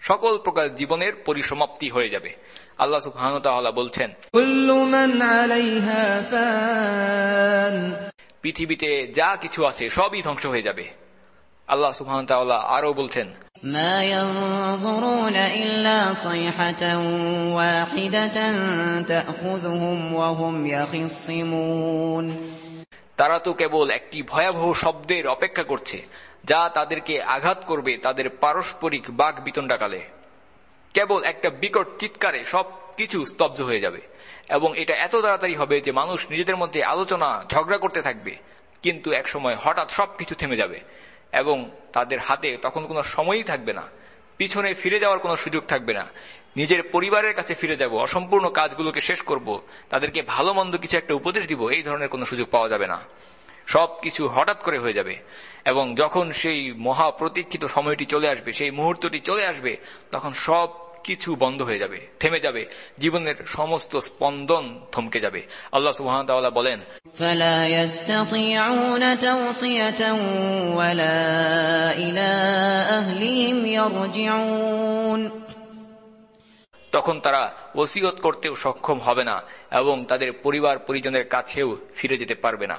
সকল প্রকার জীবনের পরিসমাপ্তি হয়ে যাবে আল্লাহ সুবহান বলছেন পৃথিবীতে যা কিছু আছে সবই ধ্বংস হয়ে যাবে আল্লাহ সুবহান আরো বলছেন ما ينظرون إلا صيحة واحدة تأخذهم وهم يخصمون তারা তো কেবল একটি ভয়াবহ শব্দের অপেক্ষা করছে, যা তাদেরকে আঘাত করবে তাদের পারস্পরিক বাঘ বিতণ্ডাকালে। কেবল একটা বিকট চিৎকারে সব কিছু স্তব্ধ হয়ে যাবে, এবং এটা এত তাড়াতাড়ি হবে যে মানুষ নিজেদের মধ্যে আলোচনা, ঝগড়া করতে থাকবে, কিন্তু একসময় হঠাৎ সবকিছু থেমে যাবে, এবং তাদের হাতে তখন কোনো সময়ই থাকবে না, পিছনে ফিরে যাওয়ার কোনো সুযোগ থাকবে না। নিজের পরিবারের কাছে ফিরে যাব, অসম্পূর্ণ কাজগুলোকে শেষ করব, তাদেরকে ভালো মন্দ কিছু একটা উপদেশ দিব, এই ধরনের কোনো সুযোগ পাওয়া যাবে না। সব কিছু হঠাৎ করে হয়ে যাবে এবং যখন সেই মহা প্রতীক্ষিত সময়টি চলে আসবে, সেই মুহূর্তটি চলে আসবে, তখন সব কিছু বন্ধ হয়ে যাবে, থেমে যাবে, জীবনের সমস্ত স্পন্দন থমকে যাবে। আল্লাহ সুহান বলেন তখন তারা ওসিয়ত করতেও সক্ষম হবে না এবং তাদের পরিবার পরিজনের কাছেও ফিরে যেতে পারবে না।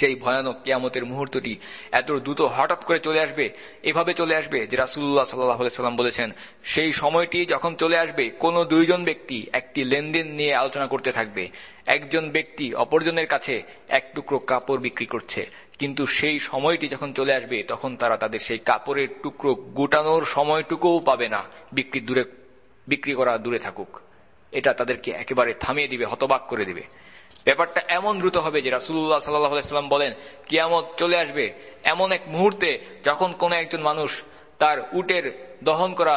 সেই ভয়ানক কেয়ামতের মুহূর্তটি এত দ্রুত হঠাৎ করে চলে আসবে, এভাবে চলে আসবে যে রাসুল্লাহ সাল্লাম বলেছেন, সেই সময়টি যখন চলে আসবে, কোনো দুইজন ব্যক্তি একটি লেনদেন নিয়ে আলোচনা করতে থাকবে। একজন ব্যক্তি অপরজনের কাছে এক টুকরো কাপড় বিক্রি করছে। কিন্তু সেই সময়টি যখন চলে আসবে, তখন তারা তাদের সেই কাপড়ের টুকরো গোটানোর সময়টুকুও পাবে না। বিক্রি দূরে বিক্রি করা দূরে থাকুক। এটা তাদেরকে একেবারে থামিয়ে দিবে, হতবাক করে দিবে। ব্যাপারটা এমন দ্রুত হবে যে রাসুল্লাহ সাল্লাম বলেন, কিয়ামত চলে আসবে এমন এক মুহূর্তে যখন কোন একজন মানুষ তার উটের দহন করা,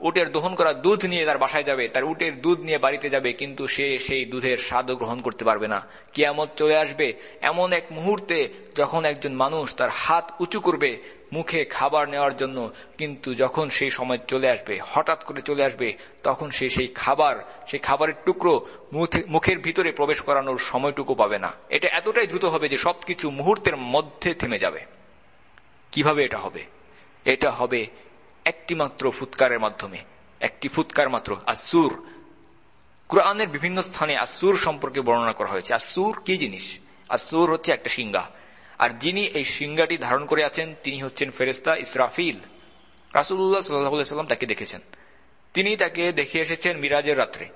উটের দহন করা দুধ নিয়ে তার বাসায় যাবে, তার উটের দুধ নিয়ে বাড়িতে যাবে, কিন্তু সে সেই দুধের স্বাদও গ্রহণ করতে পারবে না। কিয়ামত চলে আসবে এমন এক মুহূর্তে যখন একজন মানুষ তার হাত উঁচু করবে মুখে খাবার নেওয়ার জন্য কিন্তু যখন সেই সময় চলে আসবে, হঠাৎ করে চলে আসবে, তখন সে সেই খাবার, সেই খাবারের টুকরো মুখের ভিতরে প্রবেশ করানোর সময়টুকু পাবে না। এটা এতটাই দ্রুত হবে যে সবকিছু মুহূর্তের মধ্যে থেমে যাবে। কীভাবে এটা হবে? এটা হবে একটি মাত্র ফুৎকারের মাধ্যমে। একটি ফুৎকার মাত্র আসুর কোরআনের বিভিন্ন স্থানে আসুর সম্পর্কে বর্ণনা করা হয়েছে। আসুর কি জিনিস? আসুর হচ্ছে একটা সিংহা। আর যিনি এই সিংহাটি ধারণ করে আছেন, তিনি হচ্ছেন ফেরেস্তা ইসরাফিল। রাসুল্লাহ সাল্লাম তাকে দেখেছেন। তিনি তাকে দেখে এসেছেন মিরাজের রাত্রে।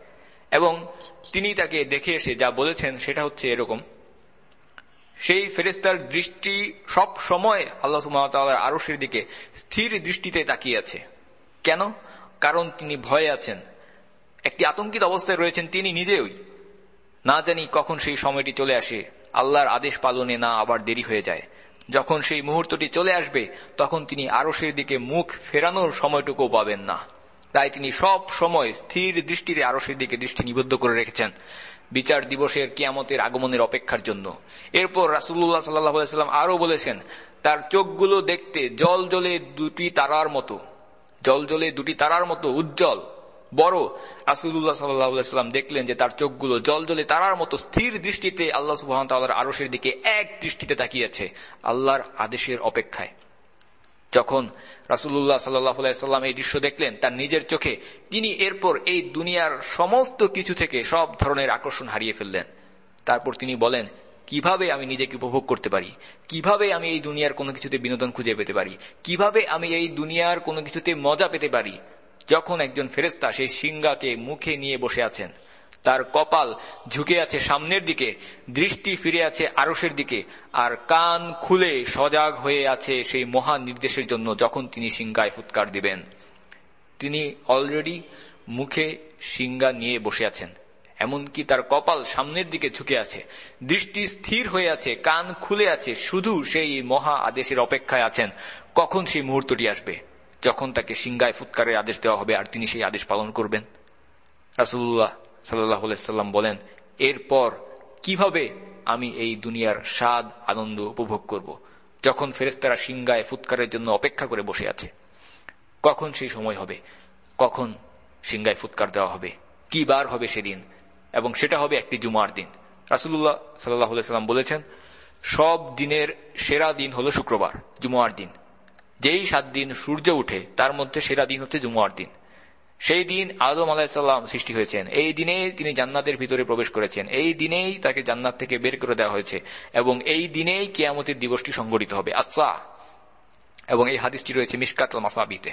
এবং তিনি তাকে দেখে এসে যা বলেছেন সেটা হচ্ছে এরকম। সেই ফেরেস্তার দৃষ্টি সব সময় আল্লাহ সুমাতার আরসের দিকে স্থির দৃষ্টিতে তাকিয়ে আছে। কেন? কারণ তিনি ভয়ে আছেন। একটি আতঙ্কিত অবস্থায় রয়েছেন তিনি নিজেই। না জানি কখন সেই সময়টি চলে আসে। আল্লাহর আদেশ পালনে না আবার দেরি হয়ে যায়। যখন সেই মুহূর্তটি চলে আসবে, তখন তিনি আরসের দিকে মুখ ফেরানোর সময়টুকু পাবেন না। তাই তিনি সব সময় স্থির দৃষ্টিতে আরসের দিকে দৃষ্টি নিবদ্ধ করে রেখেছেন। বিচার দিবসের কিয়ামতের আগমনের অপেক্ষার জন্য। এরপর রাসুল্লাহ সাল্লাম আরও বলেছেন, তার চোখগুলো দেখতে জল জলে দুটি তারার মতো জল জলে দুটি তারার মতো উজ্জ্বল বড় রাসুল্লাহ সাল্লাম দেখলেন যে তার চোখগুলো জল জলে তারার মতো স্থির দৃষ্টিতে আল্লাহ সুবাহ আরসের দিকে এক দৃষ্টিতে তাকিয়েছে আল্লাহর আদেশের অপেক্ষায়। যখন রাসুল্লাহ সাল্লাম এই দৃশ্য দেখলেন, তার নিজের চোখে তিনি এরপর এই দুনিয়ার সমস্ত কিছু থেকে সব ধরনের আকর্ষণ হারিয়ে ফেললেন। তারপর তিনি বলেন, কীভাবে আমি নিজেকে উপভোগ করতে পারি? কীভাবে আমি এই দুনিয়ার কোনো কিছুতে বিনোদন খুঁজে পেতে পারি? কীভাবে আমি এই দুনিয়ার কোনো কিছুতে মজা পেতে পারি? যখন একজন ফেরেস্তা সেই সিংহাকে মুখে নিয়ে বসে আছেন, তার কপাল ঝুঁকে আছে সামনের দিকে, দৃষ্টি ফিরে আছে আরসের দিকে, আর কান খুলে সজাগ হয়ে আছে সেই মহান নির্দেশের জন্য যখন তিনি সিংহায় ফুৎকার দিবেন। তিনি অলরেডি মুখে সিংহা নিয়ে বসে আছেন, এমনকি তার কপাল সামনের দিকে ঝুঁকে আছে, দৃষ্টি স্থির হয়ে আছে, কান খুলে আছে, শুধু সেই মহা আদেশের অপেক্ষায় আছেন। কখন সেই মুহূর্তটি আসবে? যখন তাকে সিংহায় ফুৎকারের আদেশ দেওয়া হবে, আর তিনি সেই আদেশ পালন করবেন। রাসুল্লাহ সাল্লাম বলেন, এরপর কীভাবে আমি এই দুনিয়ার স্বাদ, আনন্দ উপভোগ করব? যখন ফেরেস্তারা সিংগায় ফুৎকারের জন্য অপেক্ষা করে বসে আছে, কখন সেই সময় হবে? কখন সিংগায় ফুৎকার দেওয়া হবে? কি বার হবে সেদিন? এবং সেটা হবে একটি জুমার দিন। রাসুল্লাহ সাল্লাহ সাল্লাম বলেছেন, সব দিনের সেরা দিন হলো শুক্রবার, জুমার দিন। যেই সাত দিন সূর্য উঠে, তার মধ্যে সেরা দিন হচ্ছে জুমার দিন। সেই দিন আদম আলাহিসাল্লাম সৃষ্টি হয়েছেন। এই দিনে তিনি জান্নাতের ভিতরে প্রবেশ করেছেন। এই দিনেই তাকে জান্নাত থেকে বের করে দেওয়া হয়েছে এবং এই দিনেই কেয়ামতের দিবসটি সংগঠিত হবে। আসা এবং এই হাদিসটি রয়েছে মিসকাত মাসাবিতে।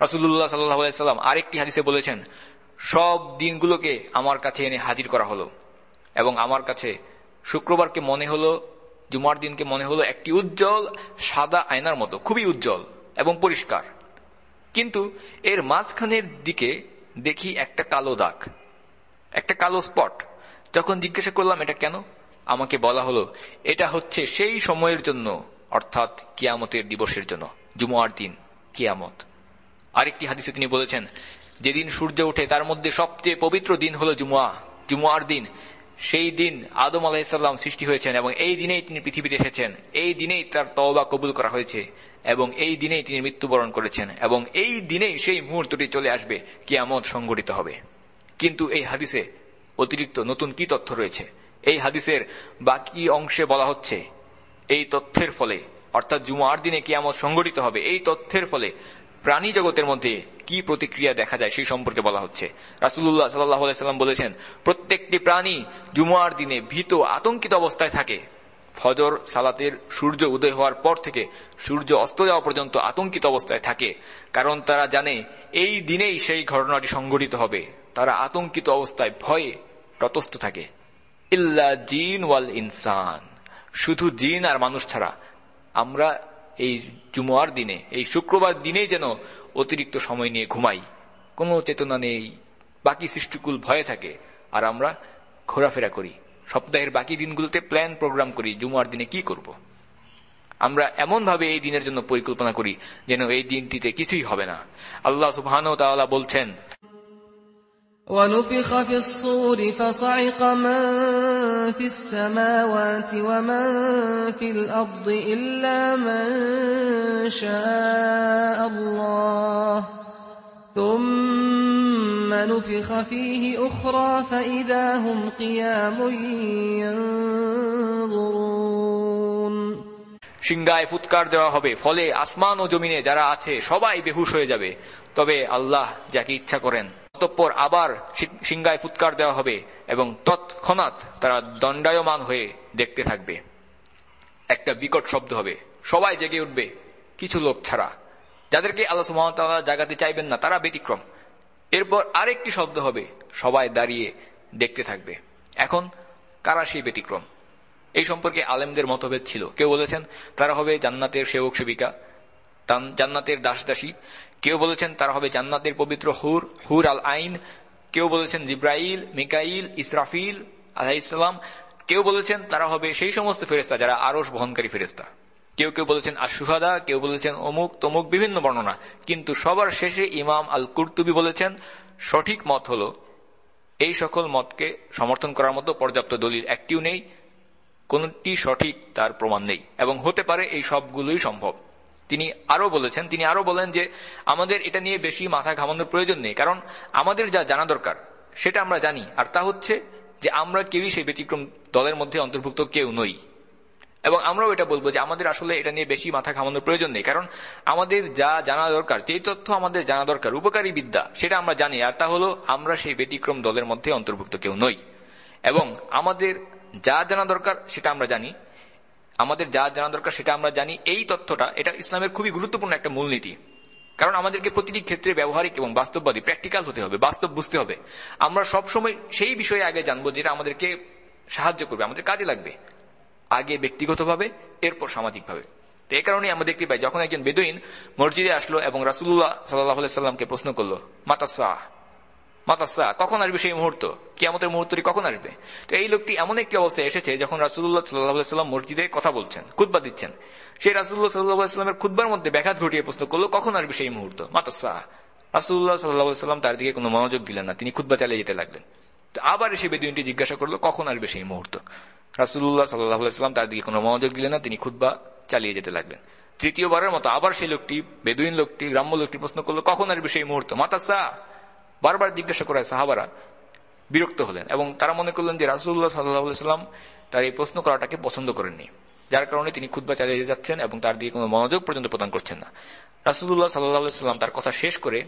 রাসুল্লাহ সাল্লাম আরেকটি হাদিসে বলেছেন, সব দিনগুলোকে আমার কাছে এনে হাজির করা হলো এবং আমার কাছে শুক্রবারকে মনে হলো জুমার দিনকে মনে হলো একটি উজ্জ্বল, সাদা আয়নার মতো, খুবই উজ্জ্বল এবং পরিষ্কার। কিন্তু এর মাঝখানের দিকে দেখি একটা কালো দাগ, একটা কালো স্পট। যখন জিজ্ঞাসা করলাম, এটা কেন? আমাকে বলা হলো, এটা হচ্ছে সেই সময়ের জন্য, অর্থাৎ কিয়ামতের দিবসের জন্য, জুমার দিন, কিয়ামত। আরেকটি হাদিসে তিনি বলেছেন, যেদিন সূর্য ওঠে, তার মধ্যে সবচেয়ে পবিত্র দিন হল জুমুয়া, জুমুয়ার দিন। সেই দিন আদম আলাহিসাল্লাম সৃষ্টি হয়েছেন এবং এই দিনেই তিনি পৃথিবীতে এসেছেন। এই দিনেই তার তওবা কবুল করা হয়েছে এবং এই দিনেই তিনি মৃত্যুবরণ করেছেন এবং এই দিনেই সেই মুহূর্তটি চলে আসবে, কিয়ামত সংঘটিত হবে। কিন্তু এই হাদিসে অতিরিক্ত নতুন কি তথ্য রয়েছে? এই হাদিসের বাকি অংশে বলা হচ্ছে, এই তথ্যের ফলে, অর্থাৎ জুমার দিনে কিয়ামত সংঘটিত হবে, এই তথ্যের ফলে প্রাণী জগতের মধ্যে কি প্রতিক্রিয়া দেখা যায় সেই সম্পর্কে বলা হচ্ছে। রাসুল্লাহ সাল্লাম বলেছেন, প্রত্যেকটি প্রাণী জুমার দিনে ভীত আতঙ্কিত অবস্থায় থাকে। ফজর, সালাতের সূর্য উদয় হওয়ার পর থেকে সূর্য অস্ত যাওয়া পর্যন্ত আতঙ্কিত অবস্থায় থাকে, কারণ তারা জানে এই দিনেই সেই ঘটনাটি সংঘটিত হবে। তারা আতঙ্কিত অবস্থায় ভয়ে প্রতস্থ থাকে। ইল্লা জিন ওয়াল ইনসান। শুধু জিন আর মানুষ ছাড়া আমরা এই জুমার দিনে, এই শুক্রবার দিনেই যেন অতিরিক্ত সময় নিয়ে ঘুমাই। কোনো চেতনা নেই, বাকি সৃষ্টিকুল ভয়ে থাকে, আর আমরা ঘোরাফেরা করি। সপ্তাহের বাকি দিনগুলোতে প্ল্যান প্রোগ্রাম করি, জুমার দিনে কি করব। আমরা এমন ভাবে এই দিনের জন্য পরিকল্পনা করি, যেন এই দিনটিতে কিছুই হবে না। আল্লাহ সুবাহ বলছেন ونفخ في الصور فصعق من في السماوات ومن في الأرض إلا من شاء الله ثم نفخ فيه أخرى فإذا هم قيام ينظرون সিংগায় ফুৎকার দেওয়া হবে ফলে আসমান ও জমিনে যারা আছে সবাই বেহুশ হয়ে যাবে তবে আল্লাহ যাকে ইচ্ছা করেন অতঃপর আবার সিংগায় ফুৎকার দেওয়া হবে এবং তৎক্ষণাৎ তারা দণ্ডায়মান হয়ে দেখতে থাকবে। একটা বিকট শব্দ হবে। সবাই জেগে উঠবে। কিছু লোক ছাড়া। যাদেরকে আল্লাহ সুমতাল্লাহ জাগাতে চাইবেন না, তারা ব্যতিক্রম। এরপর আরেকটি শব্দ হবে। সবাই দাঁড়িয়ে দেখতে থাকবে। এখন কারা সেই ব্যতিক্রম? এই সম্পর্কে আলেমদের মতভেদ ছিল। কেউ বলেছেন, তারা হবে জান্নাতের সেবক সেবিকা জান্নাতের দাস দাসী কেউ বলেছেন তারা হবে জান্নাতের পবিত্র হুর হুর আল আইন। কেউ বলেছেন জিব্রাইল, মিকাইল, ইসরাফিল আলাইসাল্লাম কেউ বলেছেন তারা হবে সেই সমস্ত ফেরেস্তা যারা আরস বহনকারী ফেরেস্তা কেউ কেউ বলেছেন আশুহাদা কেউ বলেছেন অমুক, তমুক, বিভিন্ন বর্ণনা। কিন্তু সবার শেষে ইমাম আল কুর্তুবি বলেছেন, সঠিক মত হল, এই সকল মতকে সমর্থন করার মতো পর্যাপ্ত দলিল একটিও নেই, কোনটি সঠিক তার প্রমাণ নেই। এবং হতে পারে এই সবগুলোই সম্ভব। তিনি আরও বলেছেন, তিনি আরও বলেন যে আমাদের এটা নিয়ে বেশি মাথা ঘামানোর প্রয়োজন নেই, কারণ আমাদের যা জানা দরকার, সেটা আমরা জানি। আর তা হচ্ছে যে আমরা কেউই সেই ব্যতিক্রম দলের মধ্যে অন্তর্ভুক্ত কেউ নই। এবং আমরাও এটা বলব যে আমাদের আসলে এটা নিয়ে বেশি মাথা ঘামানোর প্রয়োজন নেই, কারণ আমাদের যা জানা দরকার যে তথ্য আমাদের জানা দরকার, উপকারী বিদ্যা, সেটা আমরা জানি। আর তা হলো আমরা সেই ব্যতিক্রম দলের মধ্যে অন্তর্ভুক্ত কেউ নই। এবং আমাদের যা জানা দরকার, সেটা আমরা জানি। আমাদের যা জানা দরকার সেটা আমরা জানি। এই তথ্যটা, এটা ইসলামের খুবই গুরুত্বপূর্ণ একটা মূলনীতি। কারণ আমাদেরকে প্রতিটি ক্ষেত্রে ব্যবহারিক এবং বাস্তববাদী, প্র্যাকটিক্যাল হতে হবে, বাস্তব বুঝতে হবে। আমরা সব সময় সেই বিষয়ে আগে জানব যেটা আমাদেরকে সাহায্য করবে, আমাদের কাজে লাগবে। আগে ব্যক্তিগতভাবে, এরপর সামাজিকভাবে। তো এই কারণে আমরা দেখতে পাই, যখন একজন বেদুইন মসজিদে আসলো এবং রাসুল্লাহ সাল্লাহ সাল্লামকে প্রশ্ন করল মাতাসা মাতাসা কখন আসবে সেই মুহূর্ত? কিয়ামতের মুহূর্তটি কখন আসবে? তো এই লোকটি এমন একটি অবস্থায় এসেছে যখন রাসুল্লাহ সাল্লাহাম মসজিদে কথা বলছেন খুদ্া দিচ্ছেন। সেই রাসুল্লাহ সাল্লাহামের খুদ্বার মধ্যে ব্যাঘাত ঘটিয়ে প্রশ্ন করল, কখন আসবে সেই মুহূর্ত? মাতাসা রাসুল্লাহ সাল্লাহাম তার দিকে কোনো মনোযোগ দিলেন না, তিনি খুদ্া চালিয়ে যেতে লাগলেন। তো আবার এসে বেদুইনটি জিজ্ঞাসা করল, কখন আসবে সেই মুহূর্ত? রাসুল্লাহ সাল্লাহাম তার দিকে কোনো মনোযোগ দিলেন না, তিনি খুদ্া চালিয়ে যেতে লাগলেন। তৃতীয়বারের মতো আবার সেই লোকটি, বেদুইন লোকটি, গ্রাম্য লোকটি প্রশ্ন করল, কখন আসবে সেই মুহূর্ত? মাতাসা বারবার জিজ্ঞাসা করায় সাহাবারা, বিরক্ত হলেন এবং তারা মনে করলেন যে রাসুল্লাহ সাল্লাহাম তার এই প্রশ্ন করাটাকে পছন্দ করেননি। যার কারণে তিনি খুদ্া চালিয়ে যাচ্ছেন এবং তার দিকে কোনো মনোযোগ পর্যন্ত প্রদান করছেন না। রাসুল্লাহ সাল্লাহাম তার কথা শেষ করে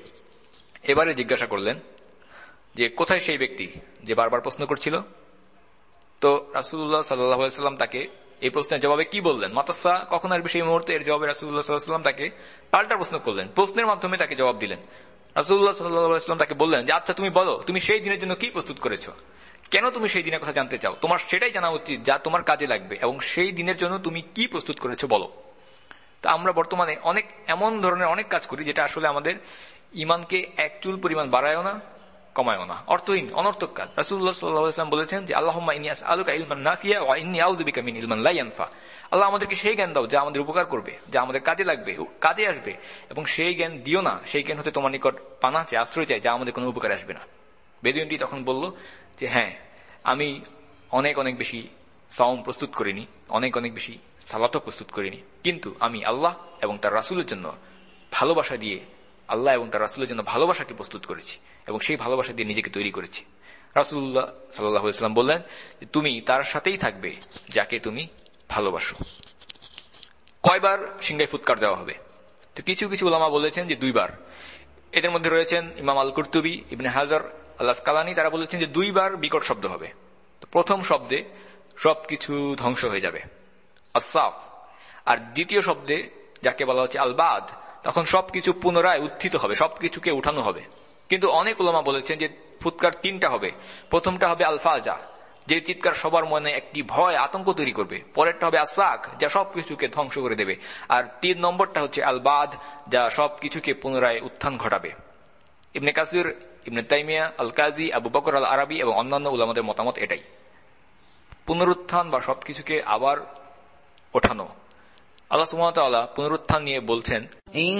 এবারে জিজ্ঞাসা করলেন যে, কোথায় সেই ব্যক্তি যে বারবার প্রশ্ন করছিল? তো রাসুল্লাহ সাল্লাম তাকে এই প্রশ্নের জবাবে কি বললেন? মাতাসা, কখন আসবে সেই মুহূর্তে? এর জবাবে রাসুল্লাহ সাল্লাম তাকে পাল্টা প্রশ্ন করলেন। প্রশ্নের মাধ্যমে তাকে জবাব দিলেন। রাসুল্লাহ সাল্লাম তাকে বললেন, যে আচ্ছা তুমি বলো, তুমি সেই দিনের জন্য কি প্রস্তুত করেছ? কেন তুমি সেই দিনের কথা জানতে চাও? তোমার সেটাই জানা উচিত যা তোমার কাজে লাগবে এবং সেই দিনের জন্য তুমি কি প্রস্তুত করেছ বলো। তা আমরা বর্তমানে অনেক, এমন ধরনের অনেক কাজ করি যেটা আসলে আমাদের ইমানকে এক চুল পরিমাণ বাড়ায়ও না কমায়ও না অর্থহীন অনর্থক কাজ। রাসুল্লাহ সাল্লাহাম বলেছেন যে আল্লাহ ইনিয়াস আলুকা ইলমান নাফিয়া ওয়া ইন্নি আউজুবিকা মিন ইলমান আল্লাহ আমাদেরকে সেই জ্ঞান দাও যা আমাদের উপকার করবে, যা আমাদের কাজে লাগবে কাজে আসবে। এবং সেই জ্ঞান দিও না, সেই জ্ঞান হতে তোমার নিকট পানা চাই আশ্রয় চাই, যা আমাদের কোনো উপকার আসবে না। বেদুইনটি তখন বলল যে হ্যাঁ আমি অনেক অনেক বেশি সাউম প্রস্তুত করিনি, অনেক অনেক বেশি সালাতও প্রস্তুত করিনি। কিন্তু আমি আল্লাহ এবং তার রাসুলের জন্য ভালোবাসা দিয়ে আল্লাহ এবং তার রাসুলের জন্য ভালোবাসাকে প্রস্তুত করেছি এবং সেই ভালোবাসা দিয়ে নিজেকে তৈরি করেছি। রাসুল্লাহ সাল্লাহাম বললেন যে, তুমি তার সাথেই থাকবে যাকে তুমি ভালোবাসো। কয়বার সিংহাই ফুৎকার দেওয়া হবে? তো কিছু কিছু ওলামা বলেছেন যে, দুইবার। এদের মধ্যে রয়েছেন ইমাম আল কুর্তুবি ইবনে হাজার আল্লাহ কালানি তারা বলেছেন যে, দুইবার বিকট শব্দ হবে। প্রথম শব্দে সবকিছু ধ্বংস হয়ে যাবে। আর দ্বিতীয় শব্দে যাকে বলা হচ্ছে আলবাদ তখন সবকিছু পুনরায় উত্থিত হবে, সবকিছুকে উঠানো হবে। কিন্তু অনেক ওলামা বলেছেন যে ফুৎকার তিনটা হবে। প্রথমটা হবে আলফাজা, যে চিৎকার সবার মনে একটি ভয়, আতঙ্ক তৈরি করবে। পরেরটা হবে আসাক যা সবকিছুকে ধ্বংস করে দেবে। আর তিন নম্বরটা হচ্ছে আলবাদ, যা সবকিছুকে পুনরায় উত্থান ঘটাবে। ইবনে কাসির, ইবনে তাইমিয়া আল কাজী আবু বকর আল আরবি এবং অন্যান্য উলামাদের মতামত এটাই। পুনরুত্থান বা সবকিছুকে আবার ওঠানো। আল্লাহ সুমতাল্লাহ পুনরুত্থান নিয়ে বলছেন إن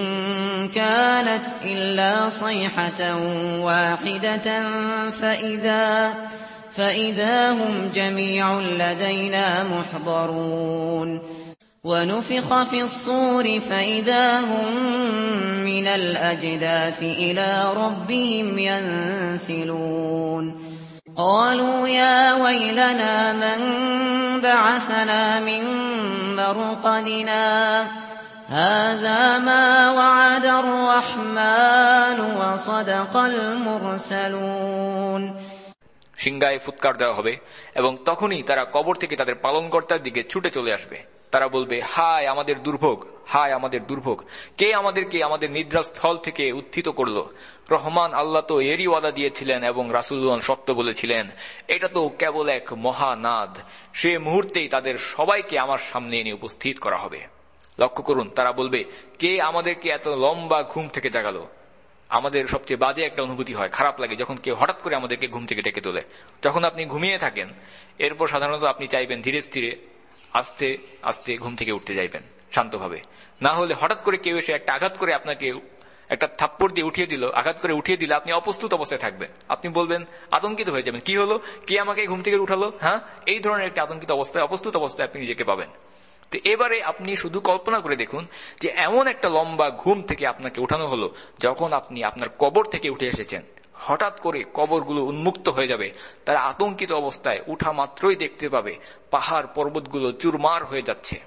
كانت إلا صيحة واحدة فإذا فإذا هم جميع لدينا محضرون ونفخ في الصور فإذا هم من الأجداث إلى ربهم ينسلون قالوا يا ويلنا من بعثنا من مرقدنا هذا ما وعد الرحمن وصدق المرسلون সিংগায় ফুৎকার দেওয়া হবে এবং তখনই তারা কবর থেকে তাদের পালনকর্তার দিকে ছুটে চলে আসবে তারা বলবে, হায় আমাদের দুর্ভোগ, হায় আমাদের দুর্ভোগ। কে আমাদেরকে আমাদের নিদ্রাস্থল থেকে উত্থিত করল? রহমান আল্লাহ তো এরই ওয়াদা দিয়েছিলেন এবং রাসুল্লান সত্য বলেছিলেন, এটা তো কেবল এক মহানাদ। সে মুহূর্তেই তাদের সবাইকে আমার সামনে এনে উপস্থিত করা হবে। লক্ষ্য করুন, তারা বলবে, কে আমাদেরকে এত লম্বা ঘুম থেকে জাগালো? আমাদের সবচেয়ে বাজে একটা অনুভূতি হয়, খারাপ লাগে যখন কেউ হঠাৎ করে আমাদেরকে ঘুম থেকে ডেকে তোলে। যখন আপনি ঘুমিয়ে থাকেন, এরপর সাধারণত আপনি চাইবেন ধীরে স্থিরে আস্তে আস্তে ঘুম থেকে উঠতে যাইবেন, শান্তভাবে। না হলে হঠাৎ করে কেউ এসে একটা আঘাত করে আপনাকে একটা থাপ্পড় দিয়ে উঠিয়ে দিল, আঘাত করে উঠিয়ে দিলে আপনি অপ্রস্তুত অবস্থায় থাকবেন। আপনি বলবেন, আতঙ্কিত হয়ে যাবেন। কি হলো? কে আমাকে ঘুম থেকে উঠালো? হ্যাঁ? এই ধরনের একটা আতঙ্কিত অবস্থায়, অপ্রস্তুত অবস্থায় আপনি নিজেকে পাবেন। তো এবারে আপনি শুধু কল্পনা করে দেখুন যে এমন একটা লম্বা ঘুম থেকে আপনাকে উঠানো হলো যখন আপনি আপনার কবর থেকে উঠে এসেছেন। হঠাৎ করে কবরগুলো উন্মুক্ত হয়ে যাবে। তারা আতঙ্কিত অবস্থায় উঠা মাত্রই দেখতে পাবে পাহাড় পর্বতগুলো চুরমার হয়ে যাচ্ছে।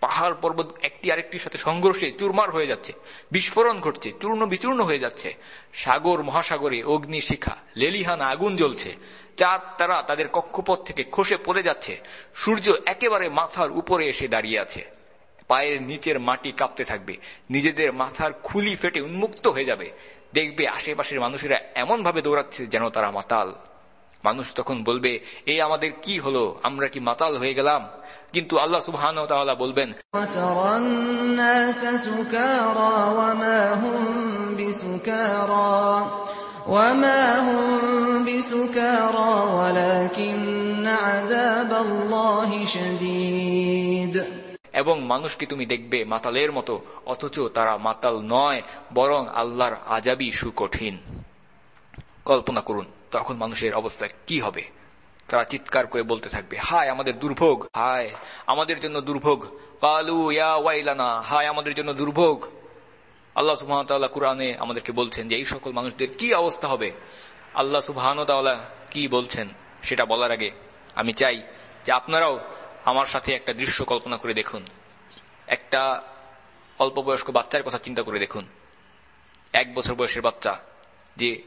পাহাড় পর্বত একটি আরেকটির সাথে সংঘর্ষে চুরমার হয়ে যাচ্ছে। বিস্ফোরণ ঘটছে, চূর্ণ বিচূর্ণ হয়ে যাচ্ছে। সাগর, মহাসাগরে অগ্নি শিখা, লেলিহানা আগুন জ্বলছে। চাঁদ, তারা তাদের কক্ষপথ থেকে খসে পড়ে যাচ্ছে। সূর্য একেবারে মাথার উপরে এসে দাঁড়িয়ে আছে। পায়ের নিচের মাটি কাঁপতে থাকবে। নিজেদের মাথার খুলি ফেটে উন্মুক্ত হয়ে যাবে। দেখবে আশেপাশের মানুষেরা এমন ভাবে দৌড়াচ্ছে যেন তারা মাতাল। মানুষ তখন বলবে এই আমাদের কি হলো? আমরা কি মাতাল হয়ে গেলাম? কিন্তু আল্লাহ সুবহান বলবেন বিসুকারা, ওয়ালাকিন্না আযাবাল্লাহি শাদীদ। এবং মানুষকে তুমি দেখবে মাতালের মতো, অথচ তারা মাতাল নয়, বরং আল্লাহর আজাবি সুকঠিন। কল্পনা করুন, তখন মানুষের অবস্থা কি হবে? তারা চিৎকার করে বলতে থাকবে, হায়, আমাদের দুর্ভোগ! হায়, আমাদের জন্য দুর্ভোগ! কালু ইয়া ওয়াইলানা, হায়, আমাদের জন্য দুর্ভোগ! আল্লাহ সুবাহতাল্লাহ কুরআনে আমাদেরকে বলছেন যে, এই সকল মানুষদের কি অবস্থা হবে? আল্লাহ সুবাহানতাল্লাহ কি বলছেন সেটা বলার আগে আমি চাই যে আপনারাও আমার সাথে একটা দৃশ্য কল্পনা করে দেখুন। একটা অল্প বয়স্ক বাচ্চার কথা চিন্তা করে দেখুন। এক বছর বয়সের বাচ্চা যে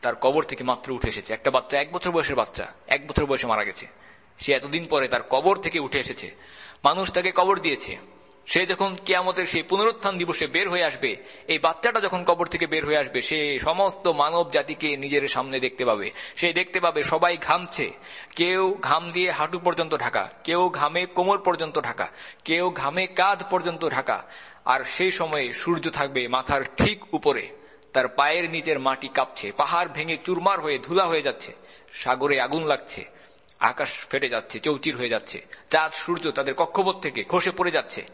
তার কবর থেকে মাত্র উঠে এসেছে। একটা বাচ্চা এক বছর বয়সের বাচ্চা, এক বছর বয়সে মারা গেছে। সে এতদিন পরে তার কবর থেকে উঠে এসেছে। মানুষ তাকে কবর দিয়েছে। সে যখন কিয়ামতের সেই পুনরুত্থান দিবসে বের হয়ে আসবে, এই বাচ্চাটা যখন কবর থেকে বের হয়ে আসবে, সে সমস্ত মানব জাতিকে নিজের সামনে দেখতে পাবে। সে দেখতে পাবে সবাই ঘামছে। কেউ ঘাম দিয়ে হাঁটু পর্যন্ত ঢাকা, কেউ ঘামে কোমর পর্যন্ত ঢাকা, কেউ ঘামে কাঁধ পর্যন্ত ঢাকা। আর সেই সময়ে সূর্য থাকবে মাথার ঠিক উপরে। তার পায়ের নিচের মাটি কাঁপছে, পাহাড় ভেঙে চুরমার হয়ে ধুলা হয়ে যাচ্ছে, সাগরে আগুন লাগছে, আকাশ ফেটে যাচ্ছে, চৌচির হয়ে যাচ্ছে। চাঁদ সূর্য তাদের কক্ষপথ থেকে খসে পড়ে যাচ্ছে।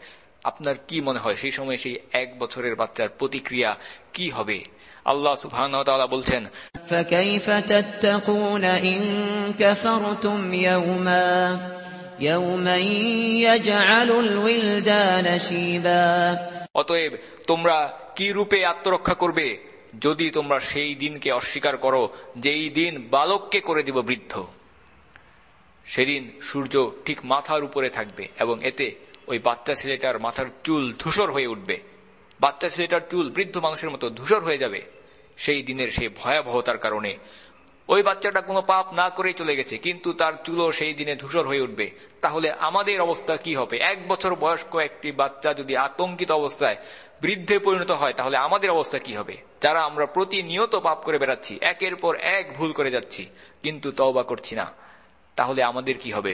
আপনার কি মনে হয় সেই সময় সেই এক বছরের বাচ্চার প্রতিক্রিয়া কি হবে আল্লাহ সুবহান বলছেন فكيف تتقون إن كفرتم يوما يوما يجعل الولدان شيبا অতএব তোমরা কি রূপে আত্মরক্ষা করবে যদি তোমরা সেই দিনকে অস্বীকার করো যেই দিন বালককে করে দিব বৃদ্ধ সেদিন সূর্য ঠিক মাথার উপরে থাকবে এবং এতে ওই বাচ্চা ছেলেটার মাথার চুল ধূসর হয়ে উঠবে। বাচ্চা ছেলেটার চুল বৃদ্ধ মানুষের মতো ধূসর হয়ে যাবে। সেই দিনের সেই ভয়াবহতার কারণে ওই বাচ্চাটা কোনো পাপ না করেই চলে গেছে, কিন্তু তার চুলও সেই দিনে ধূসর হয়ে উঠবে। তাহলে আমাদের অবস্থা কি হবে? এক বছর বয়স্ক একটি বাচ্চা যদি আতঙ্কিত অবস্থায় বৃদ্ধে পরিণত হয়, তাহলে আমাদের অবস্থা কি হবে? যারা আমরা প্রতিনিয়ত পাপ করে বেড়াচ্ছি, একের পর এক ভুল করে যাচ্ছি, কিন্তু তওবা করছি না। তাহলে আমাদের কি হবে?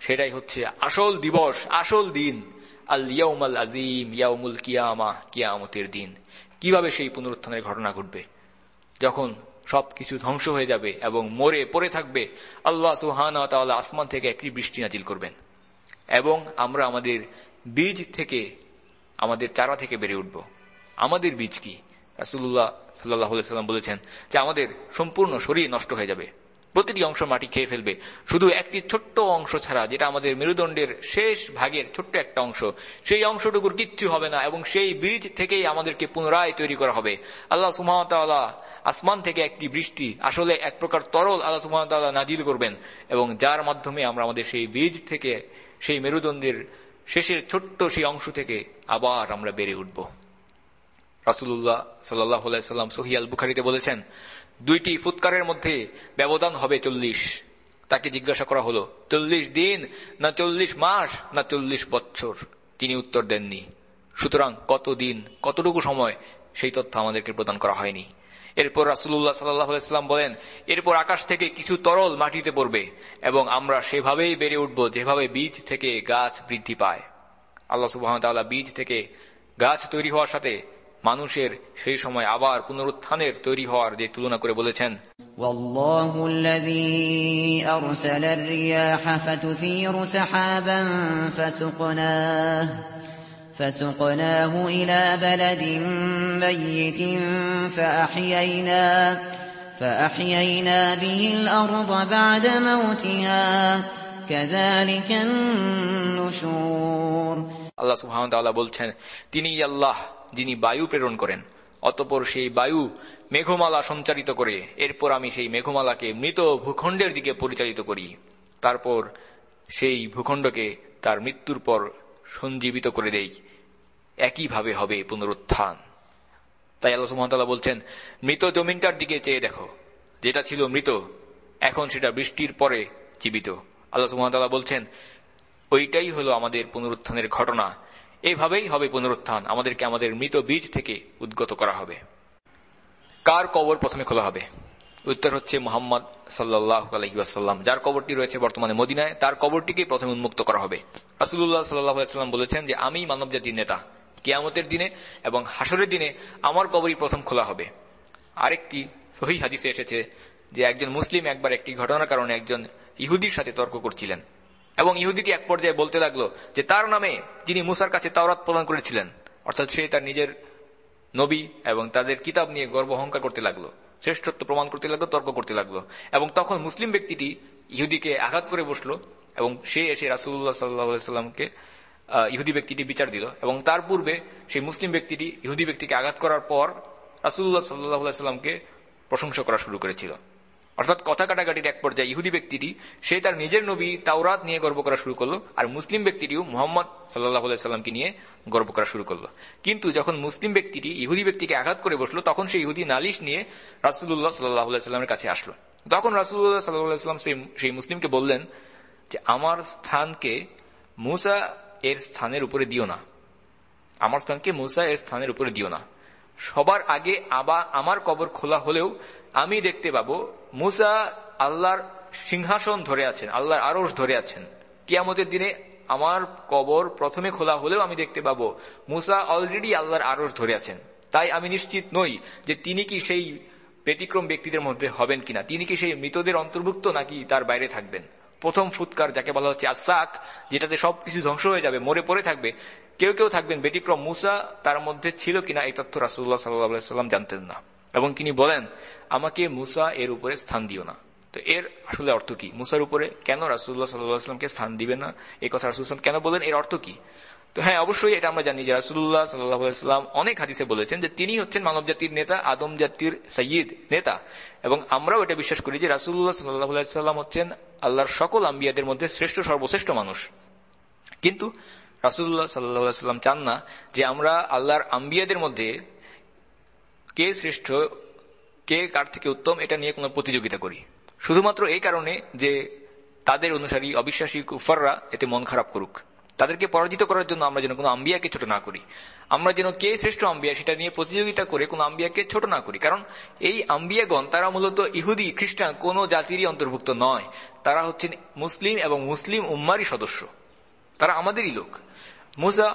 সেটাই হচ্ছে আসল দিবস, আসল দিন আল ইয়াউমাল আজিম ইয়াউমুল কিয়ামা, কিয়ামতের দিন। কীভাবে সেই পুনরুত্থানের ঘটনা ঘটবে? যখন সবকিছু ধ্বংস হয়ে যাবে এবং মরে, পড়ে থাকবে, আল্লাহ সুহান আসমান থেকে একটি বৃষ্টি নাজিল করবেন। এবং আমরা আমাদের বীজ থেকে, আমাদের চারা থেকে বেড়ে উঠব। আমাদের বীজ কি? রাসুল্লাহ সাল্লাহ সাল্লাম বলেছেন যে আমাদের সম্পূর্ণ শরীর নষ্ট হয়ে যাবে। প্রতিটি অংশ মাটি খেয়ে ফেলবে। শুধু একটি ছোট্ট অংশ ছাড়া, যেটা আমাদের মেরুদণ্ডের শেষ ভাগের ছোট্ট একটা অংশ, সেই অংশটুকুর কিচ্ছু হবে না এবং সেই বীজ থেকেই আমাদেরকে পুনরায় তৈরি করা হবে। আল্লাহ সুমতাল্লাহ আসমান থেকে একটি বৃষ্টি, আসলে এক প্রকার তরল আল্লাহ সুমতাল্লাহ নাজিল করবেন এবং যার মাধ্যমে আমরা আমাদের সেই বীজ থেকে, সেই মেরুদণ্ডের শেষের ছোট্ট সেই অংশ থেকে আবার আমরা বেড়ে উঠব। রাসুল্লাহ সাল্লাহ সাল্লাম সহিয়াল বুখারিতে বলেছেন দুইটি ফুৎকারের মধ্যে ব্যবধান হবে চল্লিশ। তাকে জিজ্ঞাসা করা হলো, চল্লিশ দিন না চল্লিশ মাস না চল্লিশ বছর তিনি উত্তর দেননি। সুতরাং কত দিন, কতটুকু সময়? সেই তথ্য আমাদেরকে প্রদান করা হয়নি। এরপর রাসুল্লাহ সাল্লাম বলেন, এরপর আকাশ থেকে কিছু তরল মাটিতে পড়বে এবং আমরা সেভাবেই বেড়ে উঠব যেভাবে বীজ থেকে গাছ বৃদ্ধি পায়। আল্লাহ সুবাহ বীজ থেকে গাছ তৈরি হওয়ার সাথে মানুষের সেই সময় আবার পুনরুত্থানের তৈরি হওয়ার যে তুলনা করে বলেছেন والله الذي أرسل الرياح فتثير سحابا فسقناه فسقناه إلى بلد ميت فأحيينا فأحيينا به الأرض بعد موتها كذلك النشور আল্লাহ সুবহানাহু ওয়া তাআলা বলছেন তিনি আল্লাহ যিনি বায়ু প্রেরণ করেন, অতপর সেই বায়ু মেঘমালা সঞ্চারিত করে, এরপর আমি সেই মেঘমালাকে মৃত ভূখণ্ডের দিকে পরিচালিত করি। তারপর সেই ভূখণ্ডকে তার মৃত্যুর পর সঞ্জীবিত করে দেই। একইভাবে হবে পুনরুত্থান। তাই আল্লাহ সুমতাল্লাহ বলছেন, মৃত জমিনটার দিকে চেয়ে দেখো। যেটা ছিল মৃত, এখন সেটা বৃষ্টির পরে জীবিত। আল্লাহ সুমতাল্লাহ বলছেন, ওইটাই হলো আমাদের পুনরুত্থানের ঘটনা। এইভাবেই হবে পুনরুত্থান। আমাদেরকে আমাদের মৃত বীজ থেকে উদ্গত করা হবে। কার কবর প্রথমে খোলা হবে? উত্তর হচ্ছে মোহাম্মদ সাল্লাহ আলহিবাসাল্লাম যার কবরটি রয়েছে বর্তমানে মদিনায়, তার কবরটিকে প্রথমে উন্মুক্ত করা হবে। রাসুল্লাহ সাল্লাহাম বলেছেন যে, আমি মানব জাতির নেতা। কিয়ামতের দিনে এবং হাসরের দিনে আমার কবরই প্রথম খোলা হবে। আরেকটি সহি হাদিসে এসেছে যে, একজন মুসলিম একবার একটি ঘটনার কারণে একজন ইহুদির সাথে তর্ক করছিলেন। এবং ইহুদিটি এক পর্যায়ে বলতে লাগল যে তার নামে যিনি মুসার কাছে তাওরাত প্রদান করেছিলেন, অর্থাৎ সে তার নিজের নবী এবং তাদের কিতাব নিয়ে গর্ব অহংকার করতে লাগল, শ্রেষ্ঠত্ব প্রমাণ করতে লাগল, তর্ক করতে লাগল। এবং তখন মুসলিম ব্যক্তিটি ইহুদিকে আঘাত করে বসল এবং সে এসে রাসুল্লাহ সাল্লাহ সাল্লামকে ইহুদি ব্যক্তিটি বিচার দিল। এবং তার পূর্বে সেই মুসলিম ব্যক্তিটি ইহুদি ব্যক্তিকে আঘাত করার পর রাসুল্লাহ সাল্লাহ সাল্লামকে প্রশংসা করা শুরু করেছিল। অর্থাৎ কথা কাটাকাটির এক পর্যায়ে ইহুদি ব্যক্তিটি, সে তার নিজের নবী তাওরাত নিয়ে গর্ব করা শুরু করল, আর মুসলিম ব্যক্তিটিও মোহাম্মদ সাল্লাহ সাল্লামকে নিয়ে গর্ব করা শুরু করল। কিন্তু যখন মুসলিম ব্যক্তিটি ইহুদি ব্যক্তিকে আঘাত করে বসল, তখন সেই ইহুদি নালিশ নিয়ে রাসুল্লাহ সাল্লাহ সাল্লামের কাছে আসলো। তখন রাসুল্লাহ সাল্লাহ সাল্লাম সেই মুসলিমকে বললেন যে, আমার স্থানকে মুসা এর স্থানের উপরে দিও না। আমার স্থানকে মুসা এর স্থানের উপরে দিও না। সবার আগে আবার আমার কবর খোলা হলেও আমি দেখতে পাবো মুসা আল্লাহর সিংহাসন ধরে আছেন, আল্লাহর আরস ধরে আছেন। কিয়ামতের দিনে আমার কবর প্রথমে খোলা হলেও আমি দেখতে পাবো, মুসা অলরেডি আল্লাহর আরস ধরে আছেন। তাই আমি নিশ্চিত নই যে তিনি কি সেই ব্যতিক্রম ব্যক্তিদের মধ্যে হবেন কিনা, তিনি কি সেই মৃতদের অন্তর্ভুক্ত নাকি তার বাইরে থাকবেন। প্রথম ফুৎকার যাকে বলা হচ্ছে আসাক যেটাতে সবকিছু ধ্বংস হয়ে যাবে, মরে পড়ে থাকবে, কেউ কেউ থাকবেন, ব্যতিক্রম মুসা তার মধ্যে ছিল কিনা এই তথ্য রাসুল্লাহ সাল্লাম জানতেন না। এবং তিনি বলেন আমাকে মুসা এর উপরে স্থান দিও না। তো এর আসলে অর্থ কি? মুসার উপরে কেন রাসুল্লাহ সাল্লাহামকে স্থান দিবে না? এই কথা রাসুলাম কেন বলেন এর অর্থ কি? তো হ্যাঁ অবশ্যই এটা আমরা জানি যে রাসুল্লাহ সাল্লাহাম অনেক হাদিসে বলেছেন যে তিনি হচ্ছেন মানব জাতির নেতা, আদম জাতির সঈদ নেতা। এবং আমরাও এটা বিশ্বাস করি যে রাসুল্লাহ সাল্লাহ সাল্লাম হচ্ছেন আল্লাহর সকল আম্বিয়াদের মধ্যে শ্রেষ্ঠ, সর্বশ্রেষ্ঠ মানুষ। কিন্তু রাসুল্লাহ সাল্লাম চান না যে আমরা আল্লাহর আম্বিয়াদের মধ্যে কে শ্রেষ্ঠ কে কার থেকে উত্তম, এটা নিয়ে কোনো প্রতিযোগিতা করি। শুধুমাত্র এই কারণে যে তাদের অনুসারী অবিশ্বাসী কুফাররা এতে মন খারাপ করুক। তাদেরকে পরাজিত করার জন্য আমরা যেন কোনো আম্বিয়াকে ছোট না করি। আমরা যেন কে শ্রেষ্ঠ আম্বিয়া সেটা নিয়ে প্রতিযোগিতা করে কোনো আম্বিয়াকে ছোট না করি। কারণ এই আম্বিয়াগণ, তারা মূলত ইহুদি, খ্রিস্টান, কোন জাতিরই অন্তর্ভুক্ত নয়। তারা হচ্ছেন মুসলিম এবং মুসলিম উম্মারই সদস্য। তারা আমাদেরই লোক। মুসা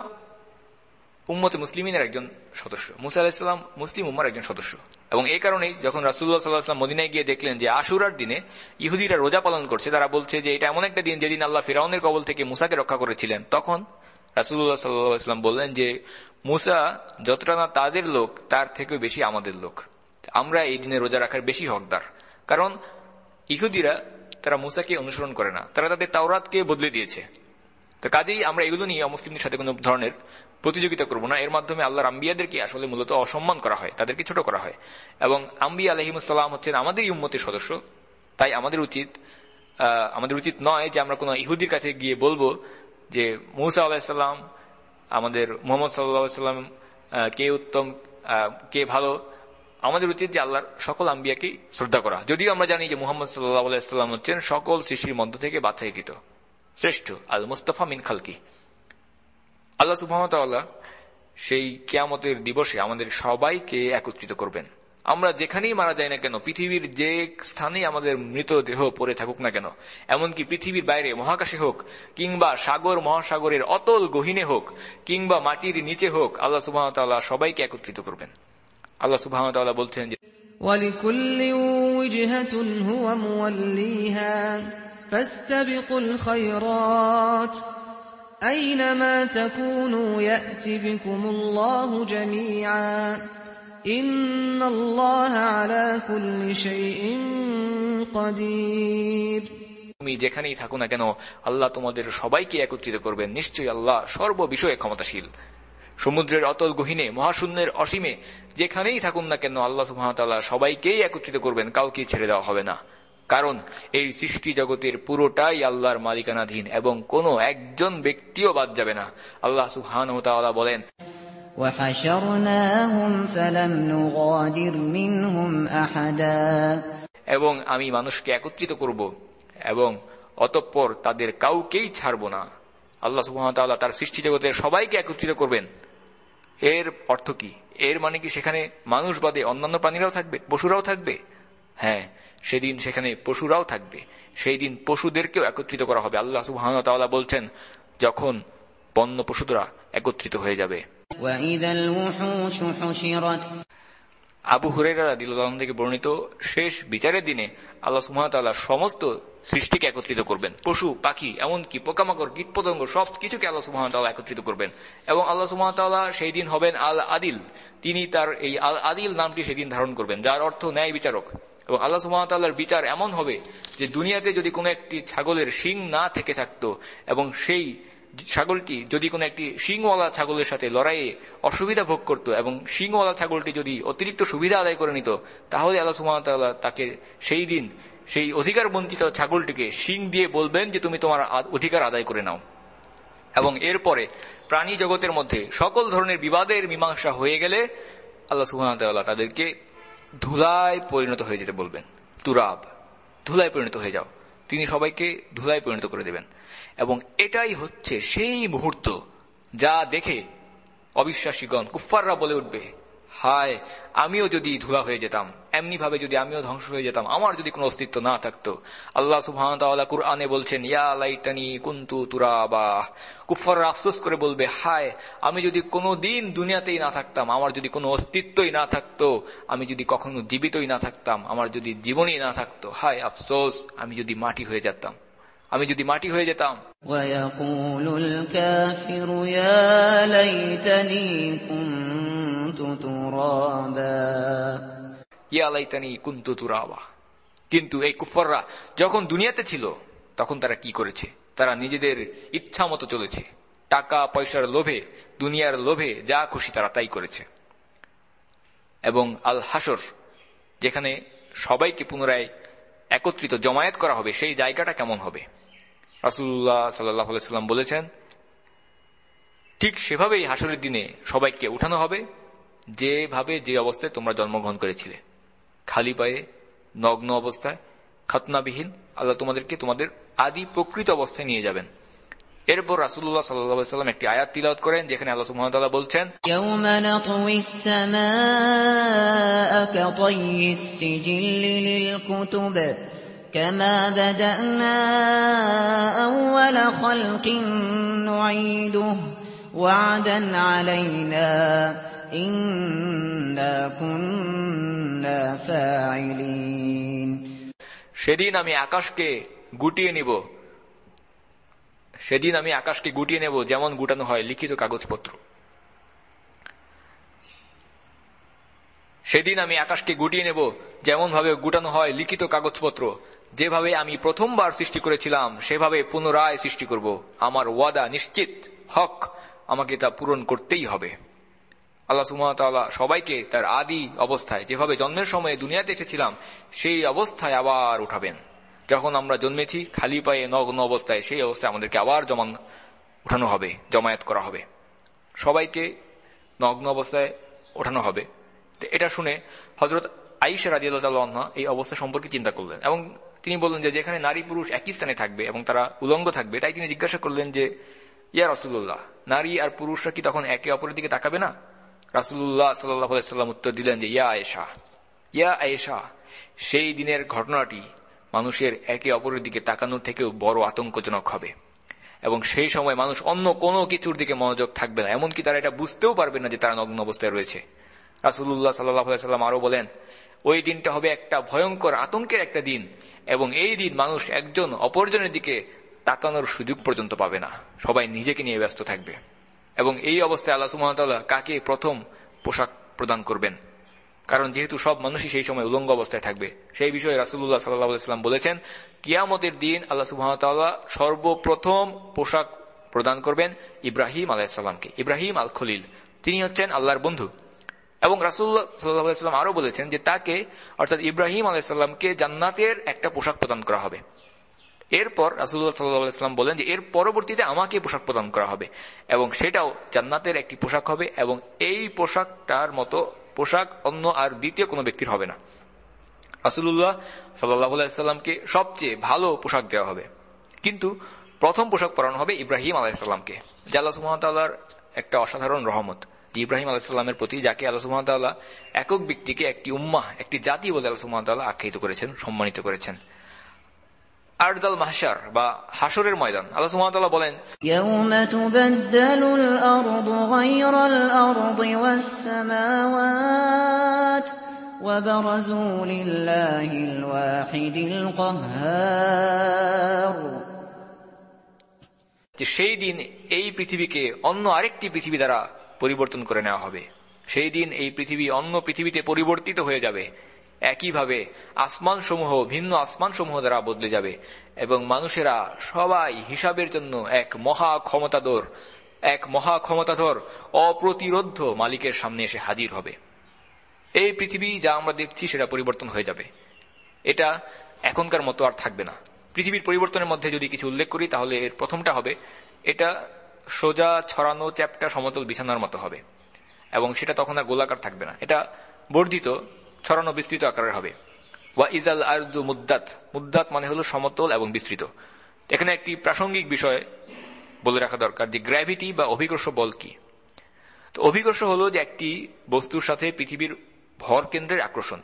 উম্মতে মুসলিমিনের একজন সদস্য। মুসা আলাহিসাল্লাম মুসলিম উম্মার একজন সদস্য। এবং এই কারণেই যখন রাসুল্লাহ সাল্লাহাম মদিনায় গিয়ে দেখলেন যে আশুরার দিনে ইহুদিরা রোজা পালন করছে, তারা বলছে যে এটা এমন একটা দিন যেদিন আল্লাহ ফিরাউনের কবল থেকে মুসাকে রক্ষা করেছিলেন। তখন রাসুল্লাহ সাল্লাহাম বললেন যে, মুসা যতটা না তাদের লোক, তার থেকেও বেশি আমাদের লোক। আমরা এই দিনে রোজা রাখার বেশি হকদার। কারণ ইহুদিরা, তারা মুসাকে অনুসরণ করে না। তারা তাদের তাওরাতকে বদলে দিয়েছে। তো কাজেই আমরা এগুলো নিয়ে অমুসলিমদের সাথে কোনো ধরনের প্রতিযোগিতা করব না। এর মাধ্যমে আল্লাহর আম্বিয়াদেরকে আসলে মূলত অসম্মান করা হয়, তাদেরকে ছোট করা হয়। এবং আম্বিয়া আলহিমসাল্লাম হচ্ছেন আমাদের উম্মতের সদস্য। তাই আমাদের উচিত আমাদের উচিত নয় যে আমরা কোনো ইহুদির কাছে গিয়ে বলব যে, মৌসা আলাহিসাল্লাম আমাদের মোহাম্মদ সাল্লাম কে উত্তম কে ভালো, আমাদের উচিত যে আল্লাহর সকল আম্বিয়াকেই শ্রদ্ধা করা। যদিও আমরা জানি যে মোহাম্মদ সাল্লাহ আলাইসাল্লাম হচ্ছেন সকল সৃষ্টির মধ্য থেকে বাছাইকৃত। শ্রেষ্ঠ, আল মুস্তফা মিন খালকি। আল্লাহ সুহামতাল্লাহ সেই কিয়ামতের দিবসে আমাদের সবাইকে একত্রিত করবেন। আমরা যেখানেই মারা যাই না কেন, পৃথিবীর যে স্থানেই আমাদের মৃতদেহ পড়ে থাকুক না কেন, এমনকি পৃথিবীর বাইরে মহাকাশে হোক, কিংবা সাগর, মহাসাগরের অতল গহিনে হোক, কিংবা মাটির নিচে হোক, আল্লাহ সুবাহতাল্লাহ সবাইকে একত্রিত করবেন। আল্লাহ সুবাহতাল্লাহ বলছেন যে ولكل وجهة هو موليها فاستبقوا الخيرات أينما تكونوا يأت بكم الله جميعا إن الله على كل شيء قدير তুমি যেখানেই থাকো না কেন আল্লাহ তোমাদের সবাইকে একত্রিত করবেন নিশ্চয়ই আল্লাহ সর্ব বিষয়ে ক্ষমতাশীল সমুদ্রের অতল গহিনে মহাশূন্যের অসীমে যেখানেই থাকুন না কেন আল্লাহ সুহামতাল্লাহ সবাইকেই একত্রিত করবেন কাউকে ছেড়ে দেওয়া হবে না কারণ এই সৃষ্টি জগতের পুরোটাই আল্লাহর মালিকানাধীন এবং কোনো একজন ব্যক্তিও বাদ যাবে না। আল্লাহ সুহান বলেন এবং আমি মানুষকে একত্রিত করব এবং অতঃপর তাদের কাউকেই ছাড়ব না। আল্লাহ সুহামতাল্লাহ তার সৃষ্টি জগতের সবাইকে একত্রিত করবেন। এর অর্থ কি? এর মানে কি সেখানে মানুষ বাদে অন্যান্য প্রাণীরাও থাকবে? পশুরাও থাকবে? হ্যাঁ। সেদিন সেখানে পশুরাও থাকবে। সেই দিন পশুদেরকেও একত্রিত করা হবে। আল্লাহ সুহান বলছেন যখন বন্য পশুরা একত্রিত হয়ে যাবে। আবু হুরেরা দিল্লাহ থেকে বর্ণিত শেষ বিচারের দিনে আল্লাহ সুহামতাল্লাহ সমস্ত সৃষ্টিকে একত্রিত করবেন। পশু পাখি এমনকি পোকামাকড় কীট পতঙ্গ সব কিছুকে আল্লাহ সুহামতাল্লাহ একত্রিত করবেন। এবং আল্লাহ সুহামতাল্লাহ সেই দিন হবেন আল আদিল তিনি তার এই আল আদিল নামটি সেদিন ধারণ করবেন যার অর্থ ন্যায় বিচারক এবং আল্লাহ সুহামতাল্লাহর বিচার এমন হবে যে দুনিয়াতে যদি কোনো একটি ছাগলের শিং না থেকে থাকত এবং সেই ছাগলটি যদি কোনো একটি শিংওয়ালা ছাগলের সাথে লড়াইয়ে অসুবিধা ভোগ করত এবং শিংওয়ালা ছাগলটি যদি অতিরিক্ত সুবিধা আদায় করে নিত, তাহলে আল্লাহ সুহামতাল্লাহ তাকে সেই দিন সেই অধিকার বঞ্চিত ছাগলটিকে শিং দিয়ে বলবেন যে তুমি তোমার অধিকার আদায় করে নাও। এবং এরপরে প্রাণী জগতের মধ্যে সকল ধরনের বিবাদের মীমাংসা হয়ে গেলে আল্লাহ সুহামতাল্লাহ তাদেরকে ধুলায় পরিণত হয়ে যেতে বলবেন। তুরাব, ধুলায় পরিণত হয়ে যাও। তিনি সবাইকে ধুলায় পরিণত করে দেবেন। এবং এটাই হচ্ছে সেই মুহূর্ত যা দেখে অবিশ্বাসীগণ কুফাররা বলে উঠবে হায়, আমিও যদি ধুলা হয়ে যেতাম এমনি ভাবে যদি আমিও ধ্বংস হয়ে যেতাম, আমার যদি কোনো অস্তিত্ব না থাকতো। আল্লাহ সুবহান কুরআনে বলছেন, ইয়া লাইতানি কুন্তু তুরাবা। কুফাররা আফসোস করে বলবে, হায়, আমি যদি কোনো দিন দুনিয়াতেই না থাকতাম, আমার যদি কোনো অস্তিত্বই না থাকতো, আমি যদি কখনো জীবিতই না থাকতাম, আমার যদি জীবনই না থাকতো, হায় আফসোস, আমি যদি মাটি হয়ে যেতাম। আমি যদি মাটি হয়ে যেতাম। কিন্তু এই কুফররা যখন দুনিয়াতে ছিল তখন তারা কি করেছে? তারা নিজেদের ইচ্ছা মতো চলেছে। টাকা পয়সার লোভে দুনিয়ার লোভে যা খুশি তারা তাই করেছে। এবং আল হাসর যেখানে সবাইকে পুনরায় একত্রিত জমায়েত করা হবে সেই জায়গাটা কেমন হবে? রাসুল্লাহ সাল্লাম বলেছেন ঠিক সেভাবেই হাসরের দিনে সবাইকে উঠানো হবে যেভাবে যে অবস্থায় তোমরা জন্মগ্রহণ করেছিলে খালি পায়ে নগ্ন অবস্থায় খতনাবিহীন আল্লাহ তোমাদেরকে তোমাদের আদি প্রকৃত অবস্থায় নিয়ে যাবেন এরপর রাসুল্লাহ সাল্লাম একটি আয়াত তিলাওত করেন যেখানে আল্লাহ সুহামতাল্লাহ বলছেন يوم نطوي السماء كطي السجل للكتب كما بدأنا أول خلق نعيده وعدا علينا إنا كنا فاعلين সেদিন আমি আকাশকে গুটিয়ে নিব সেদিন আমি আকাশকে গুটিয়ে নেব যেমন গুটানো হয় লিখিত কাগজপত্র সেদিন আমি আকাশকে গুটিয়ে নেব যেমন ভাবে গুটানো হয় লিখিত কাগজপত্র যেভাবে আমি প্রথমবার সৃষ্টি করেছিলাম, সেভাবে পুনরায় সৃষ্টি করব। আমার ওয়াদা নিশ্চিত, হক আমাকে তা পূরণ করতেই হবে। আল্লাহ সুমতাল্লাহ সবাইকে তার আদি অবস্থায়, যেভাবে জন্মের সময় দুনিয়াতে এসেছিলাম, সেই অবস্থায় আবার উঠাবেন। যখন আমরা জন্মেছি, খালি পায়ে নগ্ন অবস্থায়, সেই অবস্থায় আমাদেরকে আবার জমান, উঠানো হবে, জমায়েত করা হবে। সবাইকে নগ্ন অবস্থায় ওঠানো হবে। এটা শুনে হজরত আইসা রাজিয়াল্লাহ এই অবস্থা সম্পর্কে চিন্তা করলেন এবং তিনি বললেন যে যেখানে নারী পুরুষ একই স্থানে থাকবে এবং তারা উলঙ্গ থাকবে, তাই তিনি জিজ্ঞাসা করলেন যে, ইয়া রসুল্লাহ নারী আর পুরুষরা কি তখন একে অপরের দিকে তাকাবে না? রাসুল্লাহ সাল্লাম উত্তর দিলেন যে, ইয়া আয়েশা ইয়া আয়েশা, সেই দিনের ঘটনাটি মানুষের একে অপরের দিকে তাকানোর থেকেও বড় আতঙ্কজনক হবে। এবং সেই সময় মানুষ অন্য কোনো কিছুর দিকে মনোযোগ থাকবে না, এমনকি তারা এটা বুঝতেও পারবে না যে তারা নগ্ন অবস্থায় রয়েছে। রাসুল্লাহ সাল্লাম আরও বলেন ওই দিনটা হবে একটা ভয়ঙ্কর, আতঙ্কের একটা দিন। এবং এই দিন মানুষ একজন অপরজনের দিকে তাকানোর সুযোগ পর্যন্ত পাবে না। সবাই নিজেকে নিয়ে ব্যস্ত থাকবে। এবং এই অবস্থায় আল্লাহ সুমতাল্লাহ কাকে প্রথম পোশাক প্রদান করবেন? কারণ যেহেতু সব মানুষই সেই সময় উলঙ্গ অবস্থায় থাকবে, সেই বিষয়ে রাসুল্লাহ সাল্লাহাম বলেছেন, কিয়ামতের দিন আল্লাহ সুহামতাল্লাহ সর্বপ্রথম পোশাক প্রদান করবেন ইব্রাহিম আলাহিসাল্লামকে ইব্রাহিম আল খলিল তিনি হচ্ছেন আল্লাহর বন্ধু। এবং রাসুল্লাহ সাল্লাহাম আরও বলেছেন যে তাকে, অর্থাৎ ইব্রাহিম আলাইসাল্লামকে জান্নাতের একটা পোশাক প্রদান করা হবে। এরপর রাসুল্লাহ সাল্লাহাম বলেন যে এর পরবর্তীতে আমাকে পোশাক প্রদান করা হবে এবং সেটাও জান্নাতের একটি পোশাক হবে এবং এই পোশাকটার মতো পোশাক অন্য আর দ্বিতীয় কোনো ব্যক্তির হবে না। রাসুল্লাহ সাল্লাহামকে সবচেয়ে ভালো পোশাক দেওয়া হবে। কিন্তু প্রথম পোশাক পরানো হবে ইব্রাহিম আলাহিসাল্লামকে জাল্লা সুমতাল্লাহর একটা অসাধারণ রহমত। ইব্রাহিম আলাহিসাল্লামের প্রতি যাকে আল্লাহ সুমতাল্লাহ একক ব্যক্তিকে একটি উম্মাহ একটি জাতি বলে আল্লাহ সুমতাল্লাহ আখ্যায়িত করেছেন সম্মানিত করেছেন আরদাল মাহসার বা হাসরের ময়দান আল্লাহ সুমতাল্লাহ বলেন يوم تبدل الأرض غير الأرض والسماوات وبرزوا لله الواحد القهار যে সেই দিন এই পৃথিবীকে অন্য আরেকটি পৃথিবী দ্বারা পরিবর্তন করে নেওয়া হবে। সেই দিন এই পৃথিবী অন্য পৃথিবীতে পরিবর্তিত হয়ে যাবে। একইভাবে আসমান সমূহ ভিন্ন আসমান সমূহ দ্বারা বদলে যাবে এবং মানুষেরা সবাই হিসাবের জন্য এক মহা ক্ষমতাধর এক মহা ক্ষমতাধর অপ্রতিরোধ মালিকের সামনে এসে হাজির হবে। এই পৃথিবী যা আমরা দেখছি সেটা পরিবর্তন হয়ে যাবে। এটা এখনকার মতো আর থাকবে না। পৃথিবীর পরিবর্তনের মধ্যে যদি কিছু উল্লেখ করি তাহলে এর প্রথমটা হবে, এটা সোজা ছড়ানো চ্যাপটা সমতল বিছানার মতো হবে। এবং সেটা তখন আর গোলাকার থাকবে না। এটা বর্ধিত, ছড়ানো বিস্তৃত আকারের হবে। ওয়া ইজাল আরদু মুদ্দাত। মুদ্দাত মানে হলো সমতল এবং বিস্তৃত। এখানে একটি প্রাসঙ্গিক বিষয় বলে রাখা দরকার যে গ্র্যাভিটি বা অভিকর্ষ বল কি। তো অভিকর্ষ হলো যে একটি বস্তুর সাথে পৃথিবীর ভর কেন্দ্রের আকর্ষণ।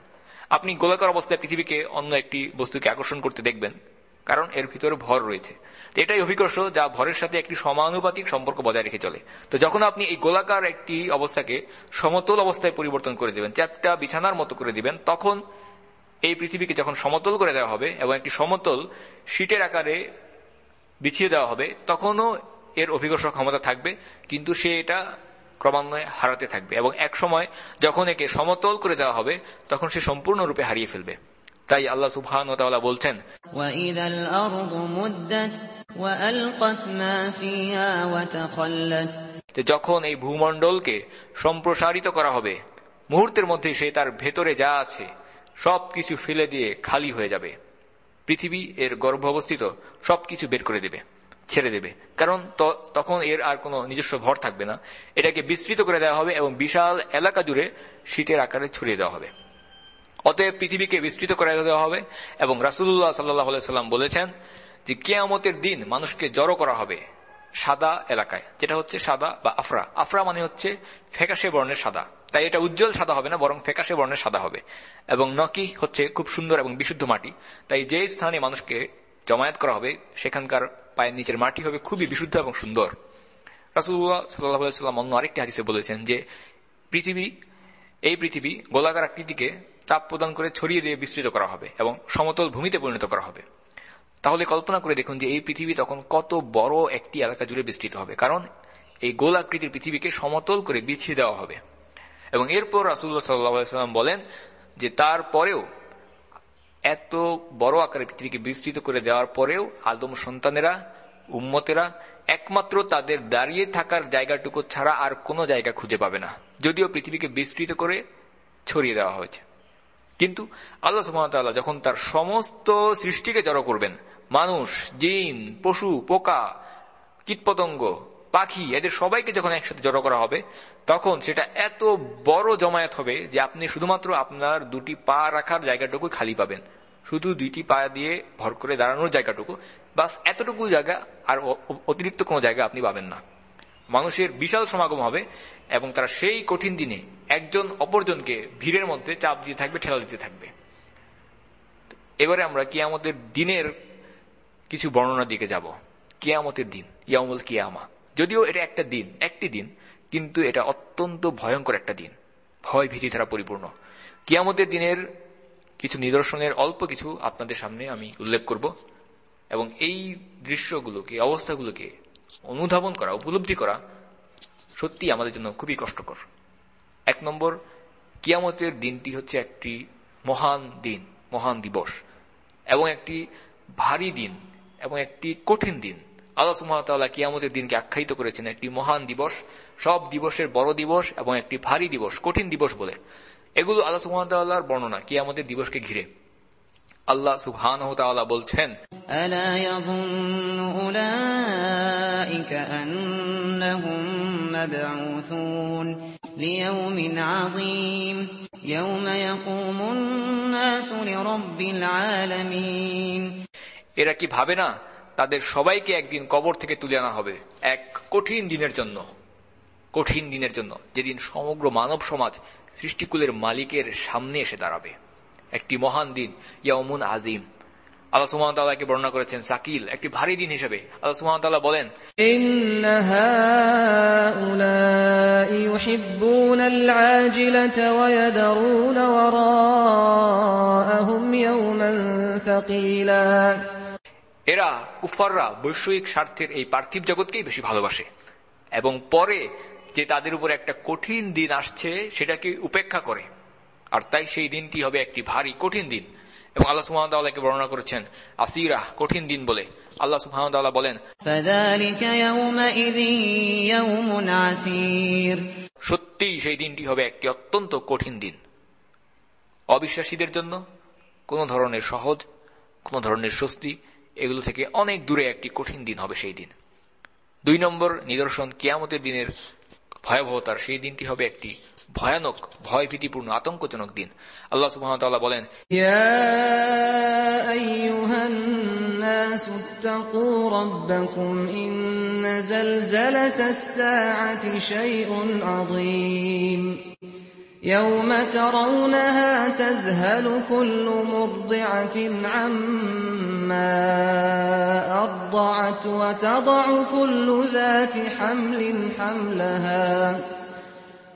আপনি গোলাকার অবস্থায় পৃথিবীকে অন্য একটি বস্তুকে আকর্ষণ করতে দেখবেন। কারণ এর ভিতরে ভর রয়েছে। এটাই অভিকর্ষ যা ভরের সাথে একটি সমানুপাতিক সম্পর্ক বজায় রেখে চলে। তো যখন আপনি এই গোলাকার একটি অবস্থাকে সমতল অবস্থায় পরিবর্তন করে দেবেন, চ্যাপটা বিছানার মতো করে দিবেন, তখন এই পৃথিবীকে যখন সমতল করে দেওয়া হবে এবং একটি সমতল শীটের আকারে বিছিয়ে দেওয়া হবে, তখনও এর অভিকর্ষ ক্ষমতা থাকবে, কিন্তু সে এটা ক্রমান্বয়ে হারাতে থাকবে এবং এক সময় যখন একে সমতল করে দেওয়া হবে, তখন সে সম্পূর্ণরূপে হারিয়ে ফেলবে। তাই আল্লাহ সুবহান ও তাআলা বলছেন وإذا الأرض مدت وألقت ما فيها وتخلت যে যখন এই ভূমণ্ডলকে সম্প্রসারিত করা হবে মুহূর্তের মধ্যে সে তার ভেতরে যা আছে সবকিছু ফেলে দিয়ে খালি হয়ে যাবে পৃথিবী এর গর্ভ অবস্থিত সবকিছু বের করে দেবে ছেড়ে দেবে কারণ ত- তখন এর আর কোনো নিজস্ব ভর থাকবে না এটাকে বিস্তৃত করে দেওয়া হবে এবং বিশাল এলাকা জুড়ে শীতের আকারে ছড়িয়ে দেওয়া হবে অতএব পৃথিবীকে বিস্তৃত করে দেওয়া হবে এবং রাসুল্লাহ সাল্লাহ সাল্লাম বলেছেন যে কেয়ামতের দিন মানুষকে জড়ো করা হবে সাদা এলাকায়, যেটা হচ্ছে সাদা বা আফরা। আফরা মানে হচ্ছে ফ্যাকাশে বর্ণের সাদা। তাই এটা উজ্জ্বল সাদা হবে না, বরং ফ্যাকাশে বর্ণের সাদা হবে। এবং নকি হচ্ছে খুব সুন্দর এবং বিশুদ্ধ মাটি। তাই যে স্থানে মানুষকে জমায়েত করা হবে, সেখানকার পায়ের নিচের মাটি হবে খুবই বিশুদ্ধ এবং সুন্দর। রাসুল্লাহ সাল্লাহ সাল্লাম অন্য আরেকটি হাদিসে বলেছেন যে পৃথিবী, এই পৃথিবী গোলাকার আকৃতিকে চাপ প্রদান করে ছড়িয়ে দিয়ে বিস্তৃত করা হবে এবং সমতল ভূমিতে পরিণত করা হবে। তাহলে কল্পনা করে দেখুন যে এই পৃথিবী তখন কত বড় একটি এলাকা জুড়ে বিস্তৃত হবে। কারণ এই গোলাকৃতির পৃথিবীকে সমতল করে বিছিয়ে দেওয়া হবে। এবং এরপর রাসুল্লাহ সাল্লাম বলেন যে তারপরেও এত বড় আকারে পৃথিবীকে বিস্তৃত করে দেওয়ার পরেও আদম সন্তানেরা, উম্মতেরা একমাত্র তাদের দাঁড়িয়ে থাকার জায়গাটুকু ছাড়া আর কোনো জায়গা খুঁজে পাবে না। যদিও পৃথিবীকে বিস্তৃত করে ছড়িয়ে দেওয়া হয়েছে। কিন্তু আল্লাহ সুহামতাল্লাহ যখন তার সমস্ত সৃষ্টিকে জড়ো করবেন, মানুষ, জিন, পশু, পোকা, কীটপতঙ্গ, পাখি, এদের সবাইকে যখন একসাথে জড়ো করা হবে, তখন সেটা এত বড় জমায়েত হবে যে আপনি শুধুমাত্র আপনার দুটি পা রাখার জায়গাটুকু খালি পাবেন। শুধু দুইটি পা দিয়ে ভর করে দাঁড়ানোর জায়গাটুকু, বাস এতটুকু জায়গা আর অতিরিক্ত কোনো জায়গা আপনি পাবেন না। মানুষের বিশাল সমাগম হবে এবং তারা সেই কঠিন দিনে একজন অপরজনকে ভিড়ের মধ্যে চাপ দিয়ে থাকবে, ঠেলা দিতে থাকবে। এবারে আমরা কিয়ামতের দিনের কিছু বর্ণনার দিকে যাব। কিয়ামতের দিন ইয়ামুল কিয়ামা। যদিও এটা একটা দিন, একটি দিন, কিন্তু এটা অত্যন্ত ভয়ঙ্কর একটা দিন। ভয় ভীতি দ্বারা পরিপূর্ণ। কিয়ামতের দিনের কিছু নিদর্শনের অল্প কিছু আপনাদের সামনে আমি উল্লেখ করব এবং এই দৃশ্যগুলোকে, অবস্থাগুলোকে অনুধাবন করা, উপলব্ধি করা সত্যি আমাদের জন্য খুবই কষ্টকর। এক নম্বর, কিয়ামতের দিনটি হচ্ছে একটি মহান দিন, মহান দিবস, এবং একটি ভারী দিন, এবং একটি কঠিন দিন। আল্লাহ সুমতাল্লাহ কিয়ামতের দিনকে আখ্যায়িত করেছেন একটি মহান দিবস, সব দিবসের বড় দিবস এবং একটি ভারী দিবস, কঠিন দিবস বলে। এগুলো আল্লাহ সুমতাল্লাহর বর্ণনা, কিয়ামতের দিবসকে ঘিরে। আল্লাহ সুহান বলছেন এরা কি ভাবে না তাদের সবাইকে একদিন কবর থেকে তুলে আনা হবে এক কঠিন দিনের জন্য। কঠিন দিনের জন্য যেদিন সমগ্র মানব সমাজ সৃষ্টিকুলের মালিকের সামনে এসে দাঁড়াবে। একটি মহান দিন ইয়ামুন আজিম আল্লাহ সুমতাল্লাহকে বর্ণনা করেছেন সাকিল একটি ভারী দিন হিসেবে। আল্লাহ সুমতাল্লাহ বলেন এরা কুফাররা বৈষয়িক স্বার্থের এই পার্থিব জগৎকেই বেশি ভালোবাসে। এবং পরে যে তাদের উপর একটা কঠিন দিন আসছে সেটাকে উপেক্ষা করে। আর তাই সেই দিনটি হবে একটি ভারী কঠিন দিন। এবং আল্লাহ সুহামদাল্লাহকে বর্ণনা করেছেন আসিরা কঠিন দিন বলে। আল্লাহ সুহামদাল্লাহ বলেন সত্যিই সেই দিনটি হবে একটি অত্যন্ত কঠিন দিন। অবিশ্বাসীদের জন্য কোন ধরনের সহজ কোন ধরনের স্বস্তি এগুলো থেকে অনেক দূরে একটি কঠিন দিন হবে সেই দিন। দুই নম্বর নিদর্শন কিয়ামতের দিনের ভয়াবহতার সেই দিনটি হবে একটি ভয়ানক ভয়ভীতিপূর্ণ আতঙ্কজনক দিন আল্লাহ সুহামতাল্লাহ বলেন يا أيها الناس اتقوا ربكم إن زلزلة الساعة شيء عظيم يوم ترونها تذهل كل مرضعة عما أرضعت وتضع كل ذات حمل حملها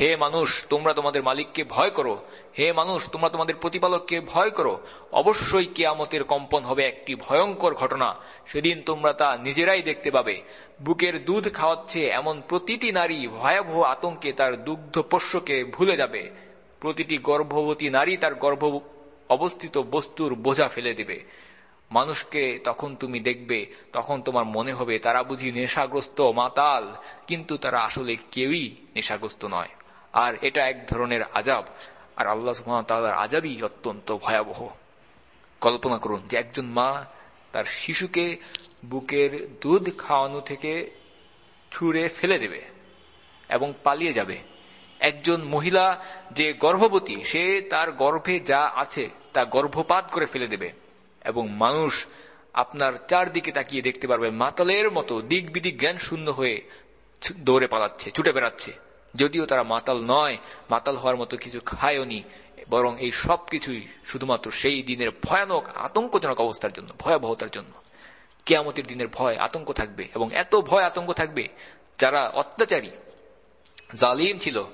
হে মানুষ, তোমরা তোমাদের মালিককে ভয় করো। হে মানুষ, তোমরা তোমাদের প্রতিপালককে ভয় করো। অবশ্যই কেয়ামতের কম্পন হবে একটি ভয়ঙ্কর ঘটনা। সেদিন তোমরা তা নিজেরাই দেখতে পাবে। বুকের দুধ খাওয়াচ্ছে এমন প্রতিটি নারী ভয়াবহ আতঙ্কে তার দুগ্ধ পোষ্যকে ভুলে যাবে। প্রতিটি গর্ভবতী নারী তার গর্ভ অবস্থিত বস্তুর বোঝা ফেলে দেবে। মানুষকে তখন তুমি দেখবে, তখন তোমার মনে হবে, তারা বুঝি নেশাগ্রস্ত মাতাল, কিন্তু তারা আসলে কেউই নেশাগ্রস্ত নয়। আর এটা এক ধরনের আজাব আর আল্লাহ সুহামতাল্লাহর আজাবই অত্যন্ত ভয়াবহ। কল্পনা করুন যে একজন মা তার শিশুকে বুকের দুধ খাওয়ানো থেকে ছুঁড়ে ফেলে দেবে এবং পালিয়ে যাবে। একজন মহিলা যে গর্ভবতী, সে তার গর্ভে যা আছে তা গর্ভপাত করে ফেলে দেবে এবং মানুষ আপনার চারদিকে তাকিয়ে দেখতে পারবে, মাতালের মতো দিক বিদিক জ্ঞান শূন্য হয়ে দৌড়ে পালাচ্ছে, ছুটে বেড়াচ্ছে। যদিও তারা মাতাল নয়, মাতাল হওয়ার মতো কিছু খায়নি বরং এই সব কিছুই শুধুমাত্র সেই দিনের ভয়ানক, আতঙ্কজনক অবস্থার জন্য, ভয়াবহতার জন্য। কেয়ামতের দিনের ভয়, আতঙ্ক থাকবে, এবং এত ভয়, আতঙ্ক থাকবে, যারা অত্যাচারী, জালিম ছিল,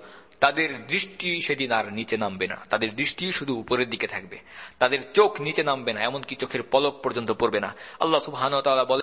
তাদের দৃষ্টি সেদিন আর নিচে নামবে না। তাদের দৃষ্টি শুধু উপরের দিকে থাকবে। তাদের চোখ নিচে নামবে না, এমনকি চোখের পলক পর্যন্ত পড়বে না। আল্লাহ সুবহান বলে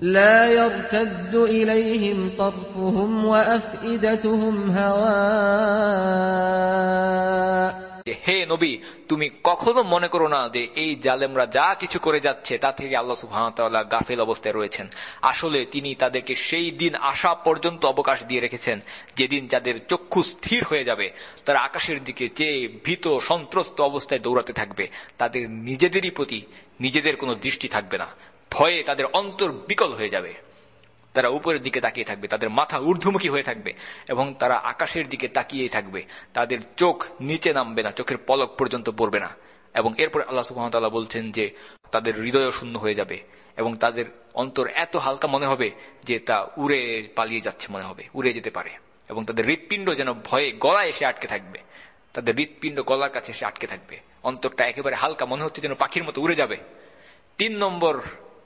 لا يرتد إليهم طرفهم وأفئدتهم هواء হে নবী তুমি কখনো মনে করো না যে এই জালেমরা যা কিছু করে যাচ্ছে তা থেকে আল্লাহ সুহামতাল্লাহ গাফেল অবস্থায় রয়েছেন আসলে তিনি তাদেরকে সেই দিন আসা পর্যন্ত অবকাশ দিয়ে রেখেছেন যেদিন যাদের চক্ষু স্থির হয়ে যাবে তারা আকাশের দিকে চেয়ে ভীত সন্ত্রস্ত অবস্থায় দৌড়াতে থাকবে তাদের নিজেদেরই প্রতি নিজেদের কোনো দৃষ্টি থাকবে না ভয়ে তাদের অন্তর বিকল হয়ে যাবে। তারা উপরের দিকে তাকিয়ে থাকবে, তাদের মাথা ঊর্ধ্বমুখী হয়ে থাকবে এবং তারা আকাশের দিকে তাকিয়েই থাকবে। তাদের চোখ নিচে নামবে না, চোখের পলক পর্যন্ত পড়বে না। এবং এরপর আল্লাহ সুহামতাল্লাহ বলছেন যে, তাদের হৃদয় শূন্য হয়ে যাবে এবং তাদের অন্তর এত হালকা মনে হবে যে তা উড়ে পালিয়ে যাচ্ছে মনে হবে, উড়ে যেতে পারে। এবং তাদের হৃৎপিণ্ড যেন ভয়ে গলায় এসে আটকে থাকবে। তাদের হৃৎপিণ্ড গলার কাছে এসে আটকে থাকবে। অন্তরটা একেবারে হালকা মনে হচ্ছে যেন পাখির মতো উড়ে যাবে। তিন নম্বর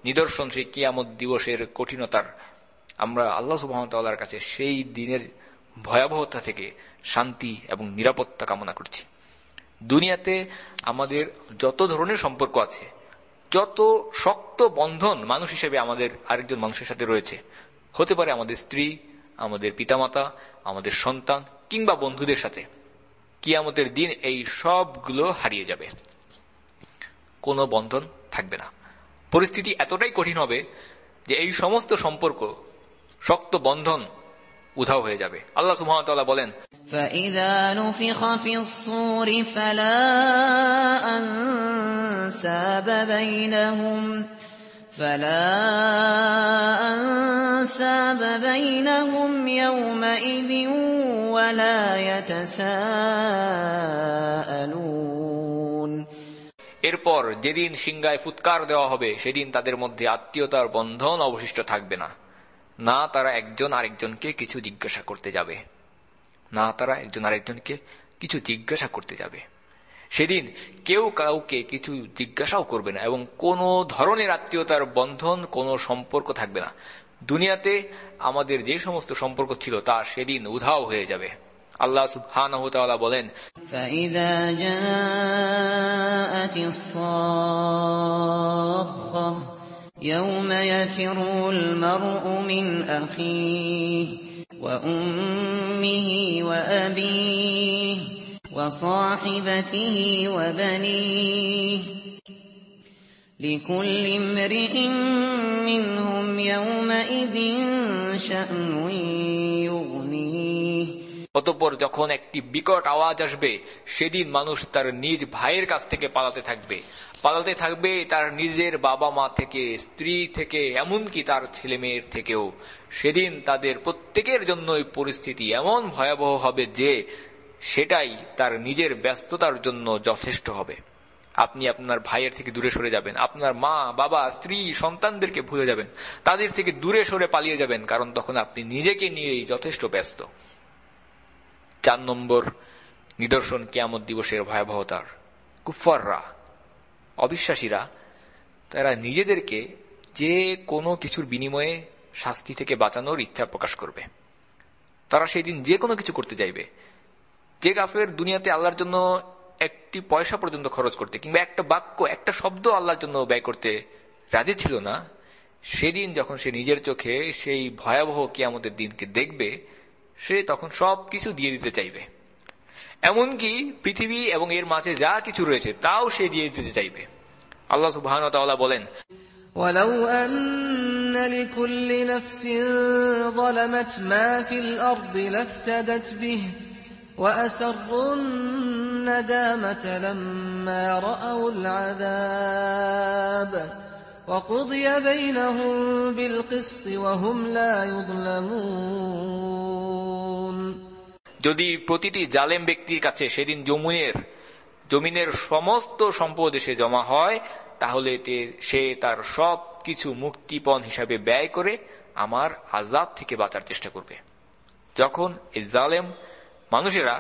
নিদর্শন সেই কিয়ামত দিবসের কঠিনতার। আমরা আল্লাহ সুবাহতাল্লাহর কাছে সেই দিনের ভয়াবহতা থেকে শান্তি এবং নিরাপত্তা কামনা করছি। দুনিয়াতে আমাদের যত ধরনের সম্পর্ক আছে, যত শক্ত বন্ধন মানুষ হিসেবে আমাদের আরেকজন মানুষের সাথে রয়েছে, হতে পারে আমাদের স্ত্রী, আমাদের পিতামাতা, আমাদের সন্তান কিংবা বন্ধুদের সাথে, কিয়ামতের দিন এই সবগুলো হারিয়ে যাবে। কোনো বন্ধন থাকবে না। পরিস্থিতি এতটাই কঠিন হবে যে এই সমস্ত সম্পর্ক শক্ত বন্ধন উধাও হয়ে যাবে আল্লাহ সুহামতাল্লাহ বলেন فإذا نفخ في الصور فلا أنساب بينهم فلا أنساب بينهم يومئذ ولا يتساءلون এরপর যেদিন সিংগায় ফুৎকার দেওয়া হবে, সেদিন তাদের মধ্যে আত্মীয়তার বন্ধন অবশিষ্ট থাকবে না। না তারা একজন আরেকজনকে কিছু জিজ্ঞাসা করতে যাবে। না তারা একজন আরেকজনকে কিছু জিজ্ঞাসা করতে যাবে। সেদিন কেউ কাউকে কিছু জিজ্ঞাসাও করবে না এবং কোনো ধরনের আত্মীয়তার বন্ধন, কোনো সম্পর্ক থাকবে না। দুনিয়াতে আমাদের যে সমস্ত সম্পর্ক ছিল, তা সেদিন উধাও হয়ে যাবে। আল্লাহ সুবহানাহু ওয়া তাআলা বলেন فإذا جاءت الصاخة يوم يفر المرء من أخيه وأمه وأبيه وصاحبته وبنيه لكل امرئ منهم يومئذ شأن يغنيه অতঃপর যখন একটি বিকট আওয়াজ আসবে, সেদিন মানুষ তার নিজ ভাইয়ের কাছ থেকে পালাতে থাকবে। পালাতে থাকবে তার নিজের বাবা মা থেকে, স্ত্রী থেকে, এমনকি তার ছেলে মেয়ের থেকেও। সেদিন তাদের প্রত্যেকের জন্য এই পরিস্থিতি এমন ভয়াবহ হবে যে, সেটাই তার নিজের ব্যস্ততার জন্য যথেষ্ট হবে। আপনি আপনার ভাইয়ের থেকে দূরে সরে যাবেন, আপনার মা, বাবা, স্ত্রী, সন্তানদেরকে ভুলে যাবেন, তাদের থেকে দূরে সরে পালিয়ে যাবেন, কারণ তখন আপনি নিজেকে নিয়েই যথেষ্ট ব্যস্ত। চার নম্বর নিদর্শন কেয়ামত দিবসের ভয়াবহতার। কুফাররা অবিশ্বাসীরা, তারা নিজেদেরকে যে কোনো কিছুর বিনিময়ে শাস্তি থেকে বাঁচানোর ইচ্ছা প্রকাশ করবে। তারা সেই দিন যে কোনো কিছু করতে চাইবে। যে গাফের দুনিয়াতে আল্লাহর জন্য একটি পয়সা পর্যন্ত খরচ করতে কিংবা একটা বাক্য, একটা শব্দ আল্লাহর জন্য ব্যয় করতে রাজি ছিল না, সেদিন যখন সে নিজের চোখে সেই ভয়াবহ কিয়ামতের দিনকে দেখবে সে তখন সব কিছু দিয়ে দিতে চাইবে এমনকি পৃথিবী এবং এর মাঝে যা কিছু রয়েছে তাও সে দিয়ে দিতে চাইবে আল্লাহ সুবাহ বলেন ولو أن لكل نفس ظلمت ما في الأرض لافتدت به وأسروا الندامة لما رأوا العذاب وقضي بينهم بالقسط وهم لا يظلمون যদি প্রতিটি জালেম ব্যক্তির কাছে সেদিন জমুনের জমিনের সমস্ত সম্পদ এসে জমা হয় তাহলে সে তার সব কিছু মুক্তিপণ হিসাবে ব্যয় করে আমার আজাব থেকে বাঁচার চেষ্টা করবে যখন এই জালেম মানুষেরা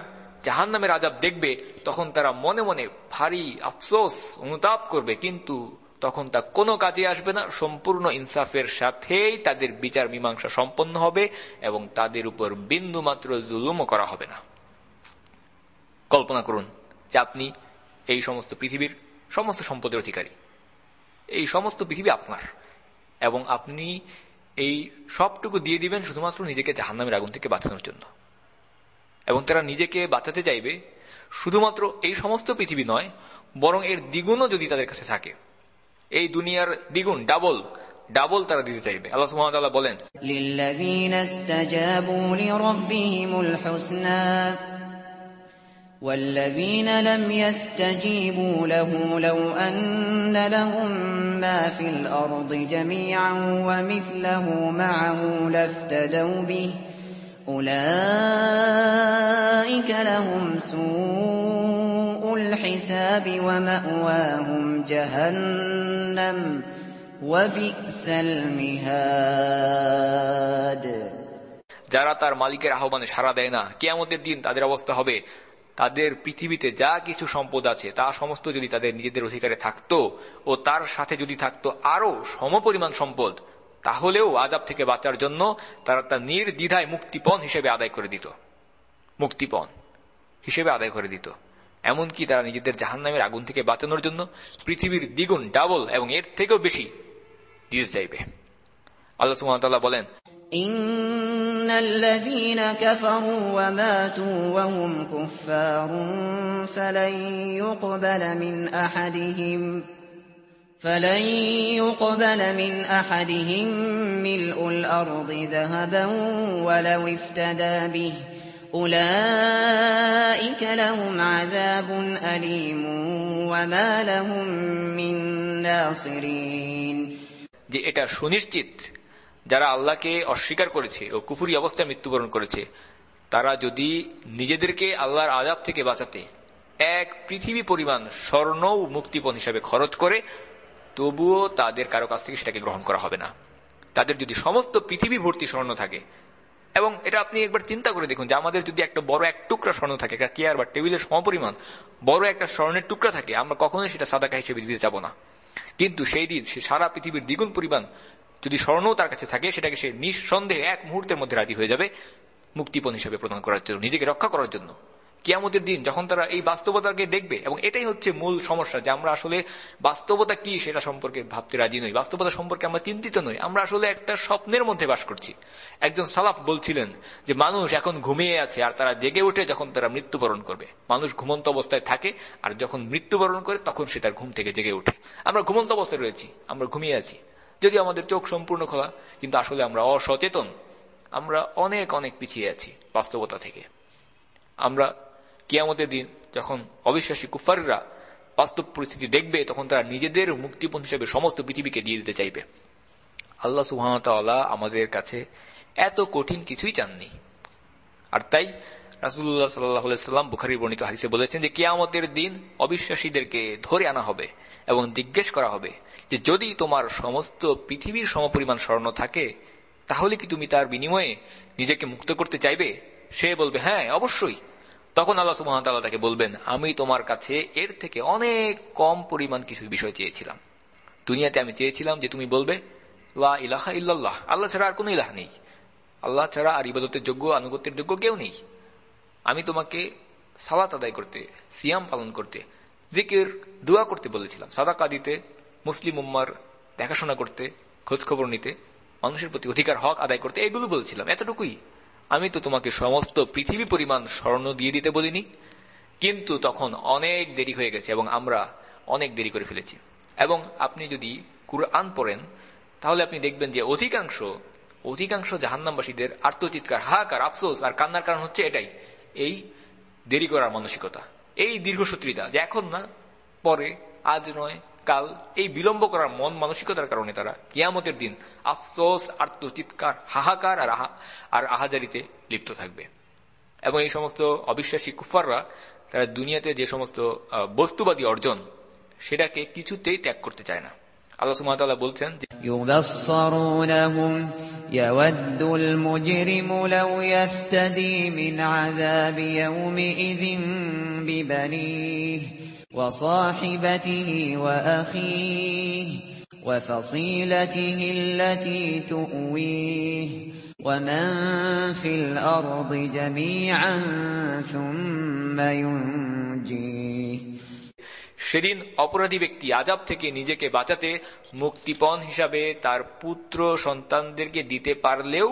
জাহান নামের আজাব দেখবে তখন তারা মনে মনে ভারী আফসোস অনুতাপ করবে কিন্তু তখন তা কোনো কাজে আসবে না। সম্পূর্ণ ইনসাফের সাথেই তাদের বিচার মীমাংসা সম্পন্ন হবে এবং তাদের উপর বিন্দু মাত্র জুলুমও করা হবে না। কল্পনা করুন যে আপনি এই সমস্ত পৃথিবীর সমস্ত সম্পদের অধিকারী। এই সমস্ত পৃথিবী আপনার এবং আপনি এই সবটুকু দিয়ে দিবেন শুধুমাত্র নিজেকে জাহান্নামের আগুন থেকে বাঁচানোর জন্য। এবং তারা নিজেকে বাঁচাতে চাইবে শুধুমাত্র এই সমস্ত পৃথিবী নয়, বরং এর দ্বিগুণও যদি তাদের কাছে থাকে। এই দুনিয়ার দ্বিগুণ ডাবল ডাবল তারা দিতে চাইবে আল্লাহ সুহামতাল্লাহ বলেন للذين استجابوا لربهم الحسنى والذين لم يستجيبوا له لو أن لهم ما في الأرض جميعا ومثله معه لافتدوا به أولئك لهم سوء الحساب ومأواهم جهنم وبئس المهاد যারা তার মালিকের আহ্বানে সাড়া দেয় না কেয়ামতের দিন তাদের অবস্থা হবে তাদের পৃথিবীতে যা কিছু সম্পদ আছে তা সমস্ত যদি তাদের নিজেদের অধিকারে থাকতো ও তার সাথে যদি থাকতো আরো সমপরিমাণ সম্পদ তাহলেও আজাব থেকে বাঁচার জন্য তারা তা নির্দ্বিধায় মুক্তিপণ হিসেবে আদায় করে দিত মুক্তিপণ হিসেবে আদায় করে দিত এমনকি তারা নিজেদের জাহান নামের আগুন থেকে বাঁচানোর জন্য পৃথিবীর দ্বিগুণ ডাবল এবং এর থেকেও বেশি দিতে চাইবে আল্লাহ সুমতাল্লাহ বলেন إن الذين كفروا وماتوا وهم كفار فلن يقبل من أحدهم فلن يقبل من أحدهم ملء الأرض ذهبا ولو افتدى به أولئك لهم عذاب أليم وما لهم من ناصرين যে এটা সুনিশ্চিত যারা আল্লাহকে অস্বীকার করেছে ও কুপুরি অবস্থায় মৃত্যুবরণ করেছে তারা যদি নিজেদেরকে আল্লাহর আজাব থেকে বাঁচাতে এক পৃথিবী পরিমাণ স্বর্ণ মুক্তিপণ হিসাবে খরচ করে তবুও তাদের কারো কাছ থেকে সেটাকে গ্রহণ করা হবে না তাদের যদি সমস্ত পৃথিবী ভর্তি স্বর্ণ থাকে এবং এটা আপনি একবার চিন্তা করে দেখুন যে আমাদের যদি একটা বড় এক টুকরা স্বর্ণ থাকে, একটা চেয়ার বা টেবিলের সমপরিমাণ বড় একটা স্বর্ণের টুকরা থাকে, আমরা কখনোই সেটা সাদাকা হিসেবে দিতে যাব না। কিন্তু সেই দিন, সে সারা পৃথিবীর দ্বিগুণ পরিমাণ যদি স্বর্ণও তার কাছে থাকে, সেটাকে সে নিঃসন্দেহে এক মুহূর্তের মধ্যে রাজি হয়ে যাবে মুক্তিপণ হিসেবে প্রদান করার জন্য, নিজেকে রক্ষা করার জন্য। কিয়ামতের দিন যখন তারা এই বাস্তবতাকে দেখবে, এবং এটাই হচ্ছে মূল সমস্যা যে আমরা আসলে বাস্তবতা কি সেটা সম্পর্কে ভাবতে রাজি নই। বাস্তবতা সম্পর্কে আমরা চিন্তিত নই। আমরা আসলে একটা স্বপ্নের মধ্যে বাস করছি। একজন সালাফ বলছিলেন যে, মানুষ এখন ঘুমিয়ে আছে আর তারা জেগে ওঠে যখন তারা মৃত্যুবরণ করবে। মানুষ ঘুমন্ত অবস্থায় থাকে আর যখন মৃত্যুবরণ করে তখন সে তার ঘুম থেকে জেগে ওঠে। আমরা ঘুমন্ত অবস্থায় রয়েছি, আমরা ঘুমিয়ে আছি। যদি আমাদের চোখ সম্পূর্ণ খোলা, কিন্তু আসলে আমরা অসচেতন। আমরা অনেক অনেক পিছিয়ে আছি বাস্তবতা থেকে। আমরা কিয়ামতের দিন যখন অবিশ্বাসী কুফাররা বাস্তব পরিস্থিতি দেখবে, তখন তারা নিজেদের মুক্তিপণ হিসেবে সমস্ত পৃথিবীকে দিয়ে দিতে চাইবে। আল্লাহ সুহামতাল্লাহ আমাদের কাছে এত কঠিন কিছুই চাননি। আর তাই রাসুল্লাহ সাল্লাহাম বুখারি বর্ণিত হাদিসে বলেছেন যে, কিয়ামতের দিন অবিশ্বাসীদেরকে ধরে আনা হবে এবং জিজ্ঞেস করা হবে যে, যদি তোমার সমস্ত পৃথিবীর সমপরিমাণ স্বর্ণ থাকে, তাহলে কি তুমি তার বিনিময়ে নিজেকে মুক্ত করতে চাইবে? সে বলবে হ্যাঁ অবশ্যই। তখন আল্লাহ সুহামতাল্লাহ তাকে বলবেন, আমি তোমার কাছে এর থেকে অনেক কম পরিমাণ কিছু বিষয় চেয়েছিলাম। দুনিয়াতে আমি চেয়েছিলাম যে তুমি বলবে, লা ইলাহা ইল্লাল্লাহ। আল্লাহ ছাড়া আর কোন ইলাহ নেই। আল্লাহ ছাড়া আর ইবাদতের যোগ্য, আনুগত্যের যোগ্য কেউ নেই। আমি তোমাকে সালাত আদায় করতে, সিয়াম পালন করতে, জিকের, দোয়া করতে বলেছিলাম। সাদাকা দিতে, মুসলিম উম্মার দেখাশোনা করতে, খোঁজখবর নিতে, মানুষের প্রতি অধিকার, হক আদায় করতে, এগুলো বলছিলাম। এতটুকুই। আমি তো তোমাকে সমস্ত পৃথিবী পরিমাণ স্বর্ণ দিয়ে দিতে বলিনি। কিন্তু তখন অনেক দেরি হয়ে গেছে এবং আমরা অনেক দেরি করে ফেলেছি। এবং আপনি যদি কুরআন পড়েন, তাহলে আপনি দেখবেন যে অধিকাংশ অধিকাংশ জাহান্নামবাসীদের আত্মচিৎকার, হাহাকার, আফসোস আর কান্নার কারণ হচ্ছে এটাই, এই দেরি করার মানসিকতা, এই দীর্ঘসূত্রিতা যে এখন না, পরে আজ নয় কাল এই বিলম্ব করার মন মানসিকতার কারণে তারা কিয়ামতের দিন আফসোস আত্মচিৎকার হাহাকার আর আর আহাজারিতে লিপ্ত থাকবে এবং এই সমস্ত অবিশ্বাসী কুফাররা তারা দুনিয়াতে যে সমস্ত বস্তুবাদী অর্জন সেটাকে কিছুতেই ত্যাগ করতে চায় না আল্লাহ সুমাতাল্লাহ বলছেন يبصرونهم يود المجرم لو يفتدي من عذاب يومئذ ببنيه وصاحبته وأخيه وفصيلته التي تؤويه ومن في الأرض جميعا ثم ينجيه সেদিন অপরাধী ব্যক্তি আজাব থেকে নিজেকে বাঁচাতে মুক্তিপণ হিসাবে তার পুত্র সন্তানদেরকে দিতে পারলেও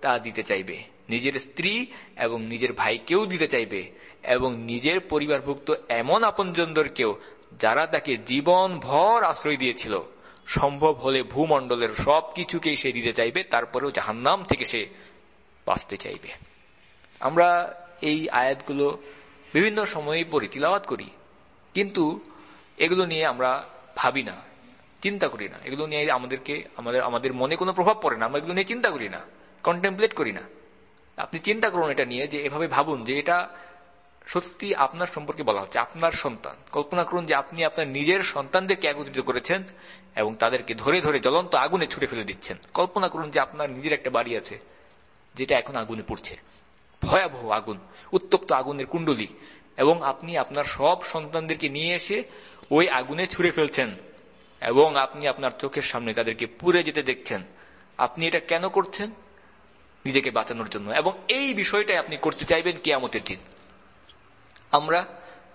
তা দিতে চাইবে নিজের স্ত্রী এবং নিজের ভাইকেও দিতে চাইবে এবং নিজের পরিবারভুক্ত এমন আপনজনদেরকেও যারা তাকে জীবন ভর আশ্রয় দিয়েছিল। সম্ভব হলে ভূমণ্ডলের সব কিছুকেই সে দিতে চাইবে, তারপরেও জাহান্নাম থেকে সে বাঁচতে চাইবে। আমরা এই আয়াতগুলো বিভিন্ন সময়ে পড়ি করি, কিন্তু এগুলো নিয়ে আমরা ভাবি না, চিন্তা করি না। এগুলো নিয়ে আমাদেরকে, আমাদের আমাদের মনে কোনো প্রভাব পড়ে না, আমরা এগুলো নিয়ে চিন্তা করি না কন্টেম্পলেট করি না। আপনি চিন্তা করুন এটা নিয়ে যে এভাবে ভাবুন যে এটা সত্যি আপনার সম্পর্কে বলা হচ্ছে, আপনার সন্তান। কল্পনা করুন যে আপনি আপনার নিজের সন্তানদেরকে একত্রিত করেছেন এবং তাদেরকে ধরে ধরে জ্বলন্ত আগুনে ছুটে ফেলে দিচ্ছেন। কল্পনা করুন যে আপনার নিজের একটা বাড়ি আছে, যেটা এখন আগুনে পড়ছে। ভয়াবহ আগুন, উত্তপ্ত আগুনের কুণ্ডলী। এবং আপনি আপনার সব সন্তানদেরকে নিয়ে এসে ওই আগুনে ছুড়ে ফেলছেন। এবং আপনি আপনার চোখের সামনে তাদেরকে পুড়ে যেতে দেখছেন। আপনি এটা কেন করছেন? নিজেকে বাঁচানোর জন্য। এবং এই বিষয়টাই আপনি করতে চাইবেন কেয়ামতের দিন। আমরা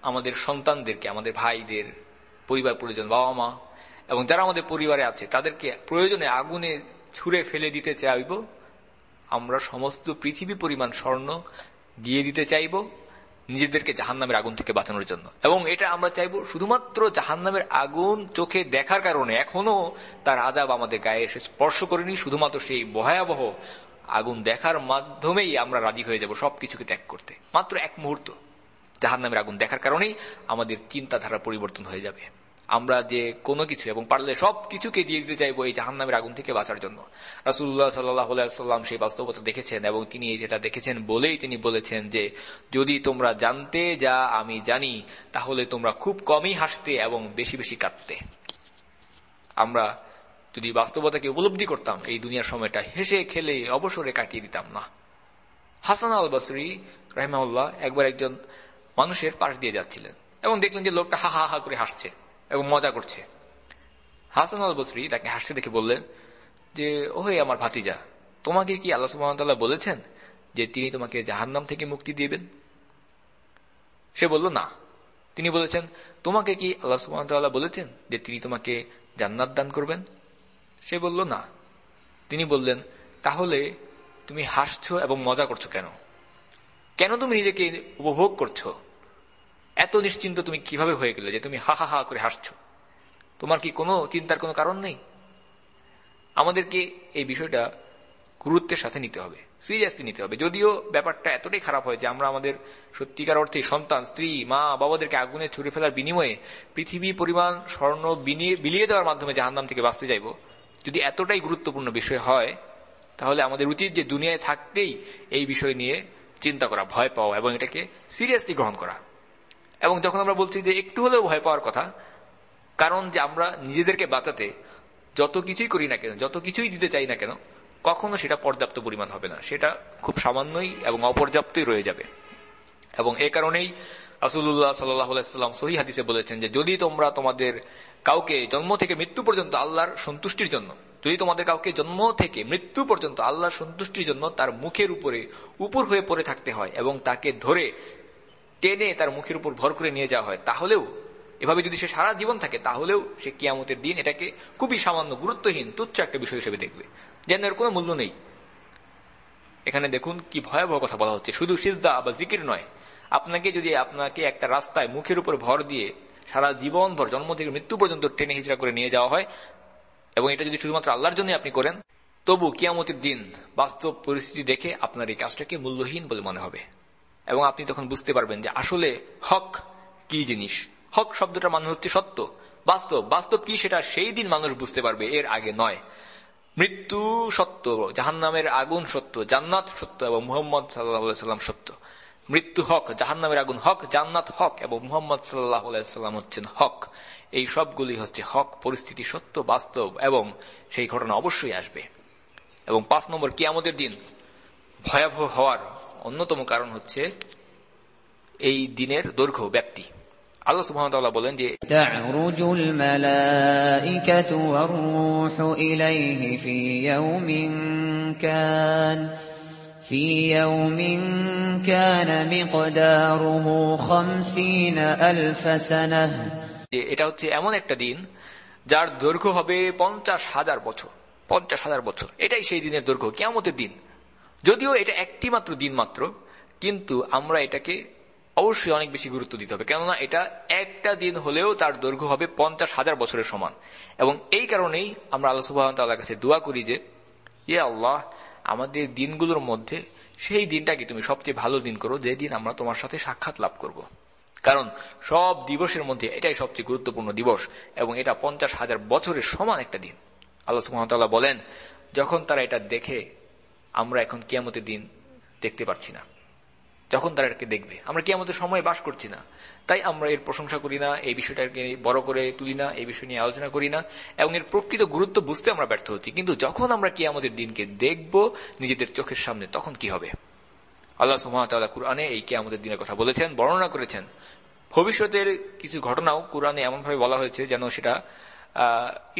আমাদের সন্তানদেরকে, আমাদের ভাইদের, পরিবার পরিজন, বাবা মা, এবং যারা আমাদের পরিবারে আছে, তাদেরকে প্রয়োজনে আগুনে ছুঁড়ে ফেলে দিতে চাইব। আমরা সমস্ত পৃথিবী পরিমাণ স্বর্ণ দিয়ে দিতে চাইব, নিজেদেরকে জাহান নামের আগুন থেকে বাঁচানোর জন্য। এবং এটা আমরা চাইব শুধুমাত্র জাহান নামের আগুন চোখে দেখার কারণে। এখনও তার আজাব আমাদের গায়ে এসে স্পর্শ করেনি, শুধুমাত্র সেই ভয়াবহ আগুন দেখার মাধ্যমেই আমরা রাজি হয়ে যাব সবকিছুকে ত্যাগ করতে। মাত্র এক মুহূর্ত। জাহান নামের আগুন দেখার কারণেই আমাদের চিন্তাধারা পরিবর্তন হয়ে যাবে। আমরা যে কোনো কিছু এবং পারলে সব কিছুকে দিয়ে দিতে চাইব এই জাহান নামের আগুন থেকে বাঁচার জন্য। রাসুল্লাহ সাল্লাম সেই বাস্তবতা দেখেছেন এবং তিনি যেটা দেখেছেন বলেই তিনি বলেছেন যে, যদি তোমরা জানতে যা আমি জানি, তাহলে তোমরা খুব কমই হাসতে এবং বেশি বেশি কাঁদতে। আমরা যদি বাস্তবতাকে উপলব্ধি করতাম, এই দুনিয়ার সময়টা হেসে খেলে অবসরে কাটিয়ে দিতাম না। হাসান আল বাসরি রহমাউল্লাহ একবার একজন মানুষের পাশ দিয়ে যাচ্ছিলেন এবং দেখলেন যে লোকটা হা হা হা করে হাসছে এবং মজা করছে। হাসান আল বসরি তাকে হাসতে দেখে বললেন যে, ওহে আমার ভাতিজা, তোমাকে কি আল্লাহ সুবাহতাল্লাহ বলেছেন যে তিনি তোমাকে জাহান্নাম থেকে মুক্তি দিবেন? সে বলল, না। তিনি বলেছেন, তোমাকে কি আল্লাহ সুবাহতাল্লাহ বলেছেন যে তিনি তোমাকে জান্নাত দান করবেন? সে বলল, না। তিনি বললেন, তাহলে তুমি হাসছ এবং মজা করছ কেন? কেন তুমি নিজেকে উপভোগ করছ? এত নিশ্চিন্ত তুমি কীভাবে হয়ে গেলে যে তুমি হা হা হা করে হাসছ? তোমার কি কোনো চিন্তার কোনো কারণ নেই? আমাদেরকে এই বিষয়টা গুরুত্বের সাথে নিতে হবে সিরিয়াসলি নিতে হবে। যদিও ব্যাপারটা এতটাই খারাপ হয় যে আমরা আমাদের সত্যিকার অর্থে সন্তান, স্ত্রী, মা, বাবাদেরকে আগুনে ছুড়ে ফেলার বিনিময়ে পৃথিবী পরিমাণ স্বর্ণ বিলিয়ে দেওয়ার মাধ্যমে জাহান্নাম থেকে বাঁচতে যাইব। যদি এতটাই গুরুত্বপূর্ণ বিষয় হয়, তাহলে আমাদের উচিত যে দুনিয়ায় থাকতেই এই বিষয় নিয়ে চিন্তা করা, ভয় পাওয়া এবং এটাকে সিরিয়াসলি গ্রহণ করা। এবং যখন আমরা বলছি যে একটু হলেও ভয় পাওয়ার কথা, কারণ যে আমরা নিজেদেরকে বাঁচাতে যত কিছুই করি না কেন, যত কিছুই দিতে চাই না কেন, কখনো সেটা পর্যাপ্ত পরিমাণ হবে না। সেটা খুব সামান্যই এবং অপর্যাপ্তই রয়ে যাবে। এবং এ কারণেই রাসুল্লাহ সাল্লাম সহি হাদিসে বলেছেন যে, যদি তোমরা তোমাদের কাউকে জন্ম থেকে মৃত্যু পর্যন্ত আল্লাহর সন্তুষ্টির জন্য, যদি তোমাদের কাউকে জন্ম থেকে মৃত্যু পর্যন্ত আল্লাহর সন্তুষ্টির জন্য তার মুখের উপরে উপর হয়ে পড়ে থাকতে হয় এবং তাকে ধরে টেনে তার মুখের উপর ভর করে নিয়ে যাওয়া হয়। তাহলেও, এভাবে যদি সে সারা জীবন থাকে, তাহলেও সে কিয়ামতের দিন এটাকে খুবই সামান্য গুরুত্বহীন, তুচ্ছ একটা বিষয় হিসেবে দেখবে। যেন এর কোনো মূল্য নেই। এখানে দেখুন কি ভয়াবহ কথা বলা হচ্ছে। শুধু সিজদা বা জিকির নয়। আপনাকে যদি আপনাকে একটা রাস্তায় মুখের উপর ভর দিয়ে সারা জীবন ভর জন্ম থেকে মৃত্যু পর্যন্ত ট্রেনে হিজড়া করে নিয়ে যাওয়া হয়, এবং এটা যদি শুধুমাত্র আল্লাহর জন্য আপনি করেন, তবু কিয়ামতের দিন বাস্তব পরিস্থিতি দেখে আপনার এই কাজটাকে মূল্যহীন বলে মনে হবে। এবং আপনি তখন বুঝতে পারবেন যে আসলে হক কি জিনিস? হক শব্দটা মানে হচ্ছে সত্য। বাস্তব। বাস্তব কি সেটা সেই দিন মানুষ বুঝতে পারবে, এর আগে নয়। মৃত্যু সত্য জাহান নামের আগুন সত্য, জান্নাত সত্য এবং মুহম্মদ সাল্লাম সত্য। মৃত্যু হক জাহান নামের আগুন হক, জান্নাত হক এবং মুহম্মদ সাল্লাহাম হচ্ছেন হক। এই সবগুলি হচ্ছে হক, পরিস্থিতি সত্য, বাস্তব এবং সেই ঘটনা অবশ্যই আসবে। এবং পাঁচ নম্বর কি আমাদের দিন ভয়াবহ হওয়ার অন্যতম কারণ হচ্ছে এই দিনের দৈর্ঘ্য ব্যক্তি আল্লাহ সুবহানাহু বলেন যে তা'রুজুল মালাইকাতু ওয়ার রূহু ইলাইহি ফি ইয়াউমিন কান في يوم كان مقداره خمسين ألف سنة এটা হচ্ছে এমন একটা দিন যার দৈর্ঘ্য হবে পঞ্চাশ হাজার বছর পঞ্চাশ হাজার বছর এটাই সেই দিনের দৈর্ঘ্য কেমতের দিন যদিও এটা একটি মাত্র দিন মাত্র, কিন্তু আমরা এটাকে অবশ্যই অনেক বেশি গুরুত্ব দিতে হবে। কেননা এটা একটা দিন হলেও তার দৈর্ঘ্য হবে পঞ্চাশ হাজার বছরের সমান। এবং এই কারণেই আমরা আল্লাহ সুবাহ কাছে দোয়া করি যে ইয়ে আল্লাহ, আমাদের দিনগুলোর মধ্যে সেই দিনটাকে তুমি সবচেয়ে ভালো দিন করো, যে দিন আমরা তোমার সাথে সাক্ষাৎ লাভ করব। কারণ সব দিবসের মধ্যে এটাই সবচেয়ে গুরুত্বপূর্ণ দিবস, এবং এটা পঞ্চাশ হাজার বছরের সমান একটা দিন। আল্লাহ সুহামতাল্লাহ বলেন, যখন তারা এটা দেখে আমরা এখন কিয়ামতের দিন দেখতে পাচ্ছি না। যখন তারা এটাকে দেখবে, আমরা কি আমাদের সময় বাস করছি না। তাই আমরা এর প্রশংসা করি না, এই বিষয়টাকে বড় করে তুলি না, এই বিষয় নিয়ে আলোচনা করি না, এবং এর প্রকৃত গুরুত্ব বুঝতে আমরা ব্যর্থ হচ্ছি। কিন্তু যখন আমরা কি আমাদের দিনকে দেখব নিজেদের চোখের সামনে, তখন কি হবে? আল্লাহ সুহামতাল্লাহ কুরআনে এই কে আমাদের দিনের কথা বলেছেন, বর্ণনা করেছেন। ভবিষ্যতের কিছু ঘটনাও কোরআনে এমনভাবে বলা হয়েছে যেন সেটা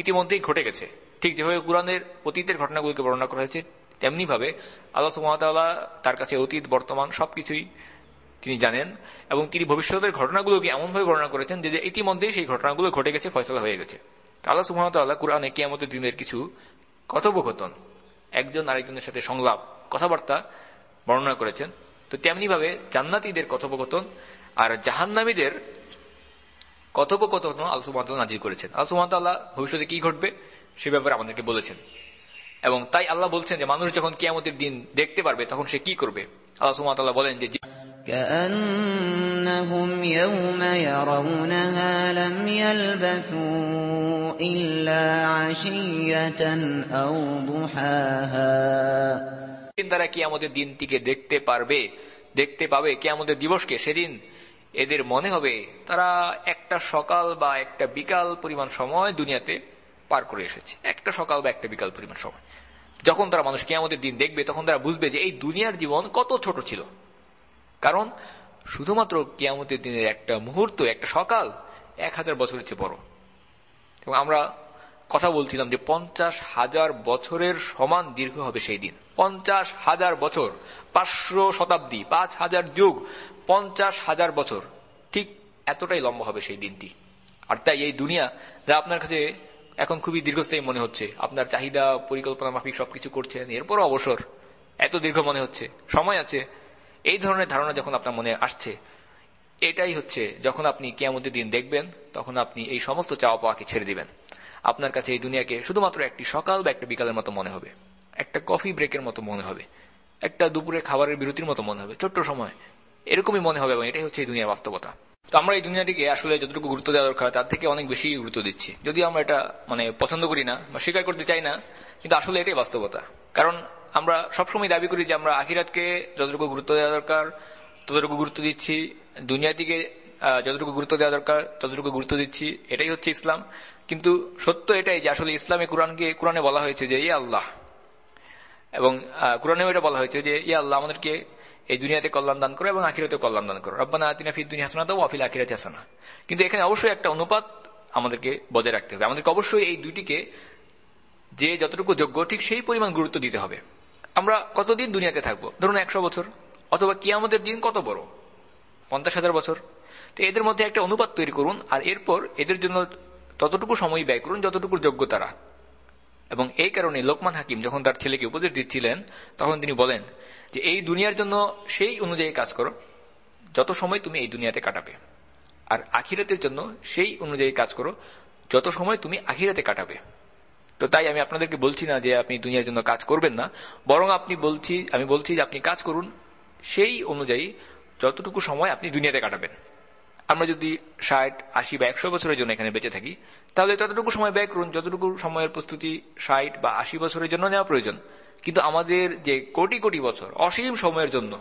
ইতিমধ্যেই ঘটে গেছে। ঠিক যেভাবে কোরআনের অতীতের ঘটনাগুলোকে বর্ণনা করা হয়েছে তেমনি ভাবে আল্লাহ সুমতাল্লাহ তার কাছে অতীত, বর্তমান সবকিছুই তিনি জানেন এবং তিনি ভবিষ্যতের ঘটনাগুলোকে এমনভাবে বর্ণনা করেছেন যে ইতিমধ্যেই সেই ঘটনাগুলো ঘটে গেছে, ফয়সলা হয়ে গেছে। আল্লাহ সুমতাল্লাহ কোরআনে কেয়ামতের দিনের কিছু কথোপকথন, একজন আরেকজনের সাথে সংলাপ, কথাবার্তা বর্ণনা করেছেন। তো তেমনি ভাবে জান্নাতিদের কথোপকথন আর জাহান্নামীদের কথোপকথন আল্লাহ সুমতাল্লাহ নাজির করেছেন। আল্লাহ সুমতাল্লাহ ভবিষ্যতে কি ঘটবে সে ব্যাপারে আমাদেরকে বলেছেন। এবং তাই আল্লাহ বলছেন যে মানুষ যখন কিয়ামতের দিন দেখতে পারবে তখন সে কি করবে আল্লাহ সুমাতাল্লাহ বলেন যে كأنهم يوم يرونها لم يلبثوا إلا عشية أو ضحاها তারা কি আমাদের দিনটিকে দেখতে পারবে দেখতে পাবে কে আমাদের দিবসকে সেদিন এদের মনে হবে তারা একটা সকাল বা একটা বিকাল পরিমাণ সময় দুনিয়াতে পার করে এসেছে। একটা সকাল বা একটা বিকাল পরিমাণ সময়। যখন তারা মানুষ আমাদের দিন দেখবে, তখন তারা বুঝবে যে এই দুনিয়ার জীবন কত ছোট ছিল। কারণ শুধুমাত্র কেয়ামতের দিনের একটা মুহূর্ত, একটা সকাল এক হাজার বছরের চেয়ে বড়। এবং আমরা কথা বলছিলাম যে পঞ্চাশ হাজার বছরের সমান দীর্ঘ হবে সেই দিন। পঞ্চাশ হাজার বছর, পাঁচশো শতাব্দী, পাঁচ হাজার যুগ, পঞ্চাশ হাজার বছর। ঠিক এতটাই লম্বা হবে সেই দিনটি। আর তাই এই দুনিয়া, যা আপনার কাছে এখন খুবই দীর্ঘস্থায়ী মনে হচ্ছে। আপনার চাহিদা, পরিকল্পনা মাফিক সবকিছু করছেন, এরপরও অবসর। এত দীর্ঘ মনে হচ্ছে। সময় আছে। এই ধরনের ধারণা যখন আপনার মনে আসছে, এটাই হচ্ছে, যখন আপনি কেয়ামতের দিন দেখবেন, তখন আপনি এই সমস্ত চাওয়া পাওয়াকে ছেড়ে দিবেন। আপনার কাছে এই দুনিয়াকে শুধুমাত্র একটি সকাল বা একটা বিকালের মতো মনে হবে। একটা কফি ব্রেকের মতো মনে হবে। একটা দুপুরে খাবারের বিরতির মতো মনে হবে। ছোট্ট সময়। এরকমই মনে হবে এবং এটাই হচ্ছে এই দুনিয়ার বাস্তবতা। তো আমরা এই দুনিয়াটিকে আসলে যতটুকু গুরুত্ব দেওয়া দরকার, তার থেকে অনেক বেশি গুরুত্ব দিচ্ছি। যদিও আমরা এটা মানে পছন্দ করি না বা স্বীকার করতে চাই না, কিন্তু আসলে এটাই বাস্তবতা। কারণ আমরা সবসময় দাবি করি যে আমরা আখিরাতকে যতটুকু গুরুত্ব দেওয়া দরকার, ততটুকু গুরুত্ব দিচ্ছি। দুনিয়াটিকে যতটুকু গুরুত্ব দেওয়া দরকার, ততটুকু গুরুত্ব দিচ্ছি। এটাই হচ্ছে ইসলাম। কিন্তু সত্য এটাই যে আসলে ইসলামে কোরআনকে, কোরআনে বলা হয়েছে যে ইয়ে আল্লাহ। এবং কোরআনেও এটা বলা হয়েছে যে ইয়ে আল্লাহ, আমাদেরকে এই দুনিয়াতে কল্যাণ দান করো এবং আখিরাতে কল্যাণ দান করো। রব্বানা আতিনা ফির দুনিয়া হাসানা দাও আফিল আখিরাতে হাসানা। কিন্তু এখানে অবশ্যই একটা অনুপাত আমাদেরকে বজায় রাখতে হবে। আমাদেরকে অবশ্যই এই দুইটিকে যে যতটুকু যোগ্য, ঠিক সেই পরিমাণ গুরুত্ব দিতে হবে। আমরা কতদিন দুনিয়াতে থাকব? ধরুন একশো বছর, অথবা কি আমাদের দিন কত বড়? পঞ্চাশ হাজার বছর। তো এদের মধ্যে একটা অনুপাত তৈরি করুন, আর এরপর এদের জন্য ততটুকু সময় ব্যয় করুন যতটুকু যোগ্য তারা। এবং এই কারণে লোকমান হাকিম যখন তার ছেলেকে উপদেশ দিচ্ছিলেন, তখন তিনি বলেন যে এই দুনিয়ার জন্য সেই অনুযায়ী কাজ করো, যত সময় তুমি এই দুনিয়াতে কাটাবে। আর আখিরাতের জন্য সেই অনুযায়ী কাজ করো, যত সময় তুমি আখিরাতে কাটাবে। তো তাই আমি আপনাদেরকে বলছি না যে আপনি দুনিয়ার জন্য কাজ করবেন না, বরং আপনি বলছি, আমি বলছি যে আপনি কাজ করুন, সেই অনুযায়ী যতটুকু সময় আপনি দুনিয়াতে কাটাবেন। আমরা যদি ষাট, আশি বা একশো বছরের জন্য এখানে বেঁচে থাকি, তাহলে ততটুকু সময় ব্যয় করুন, যতটুকু সময়ের প্রস্তুতি ষাট বা আশি বছরের জন্য নেওয়া প্রয়োজন কিন্তু আমাদের যে কোটি কোটি বছর অসীম সময়ের জন্য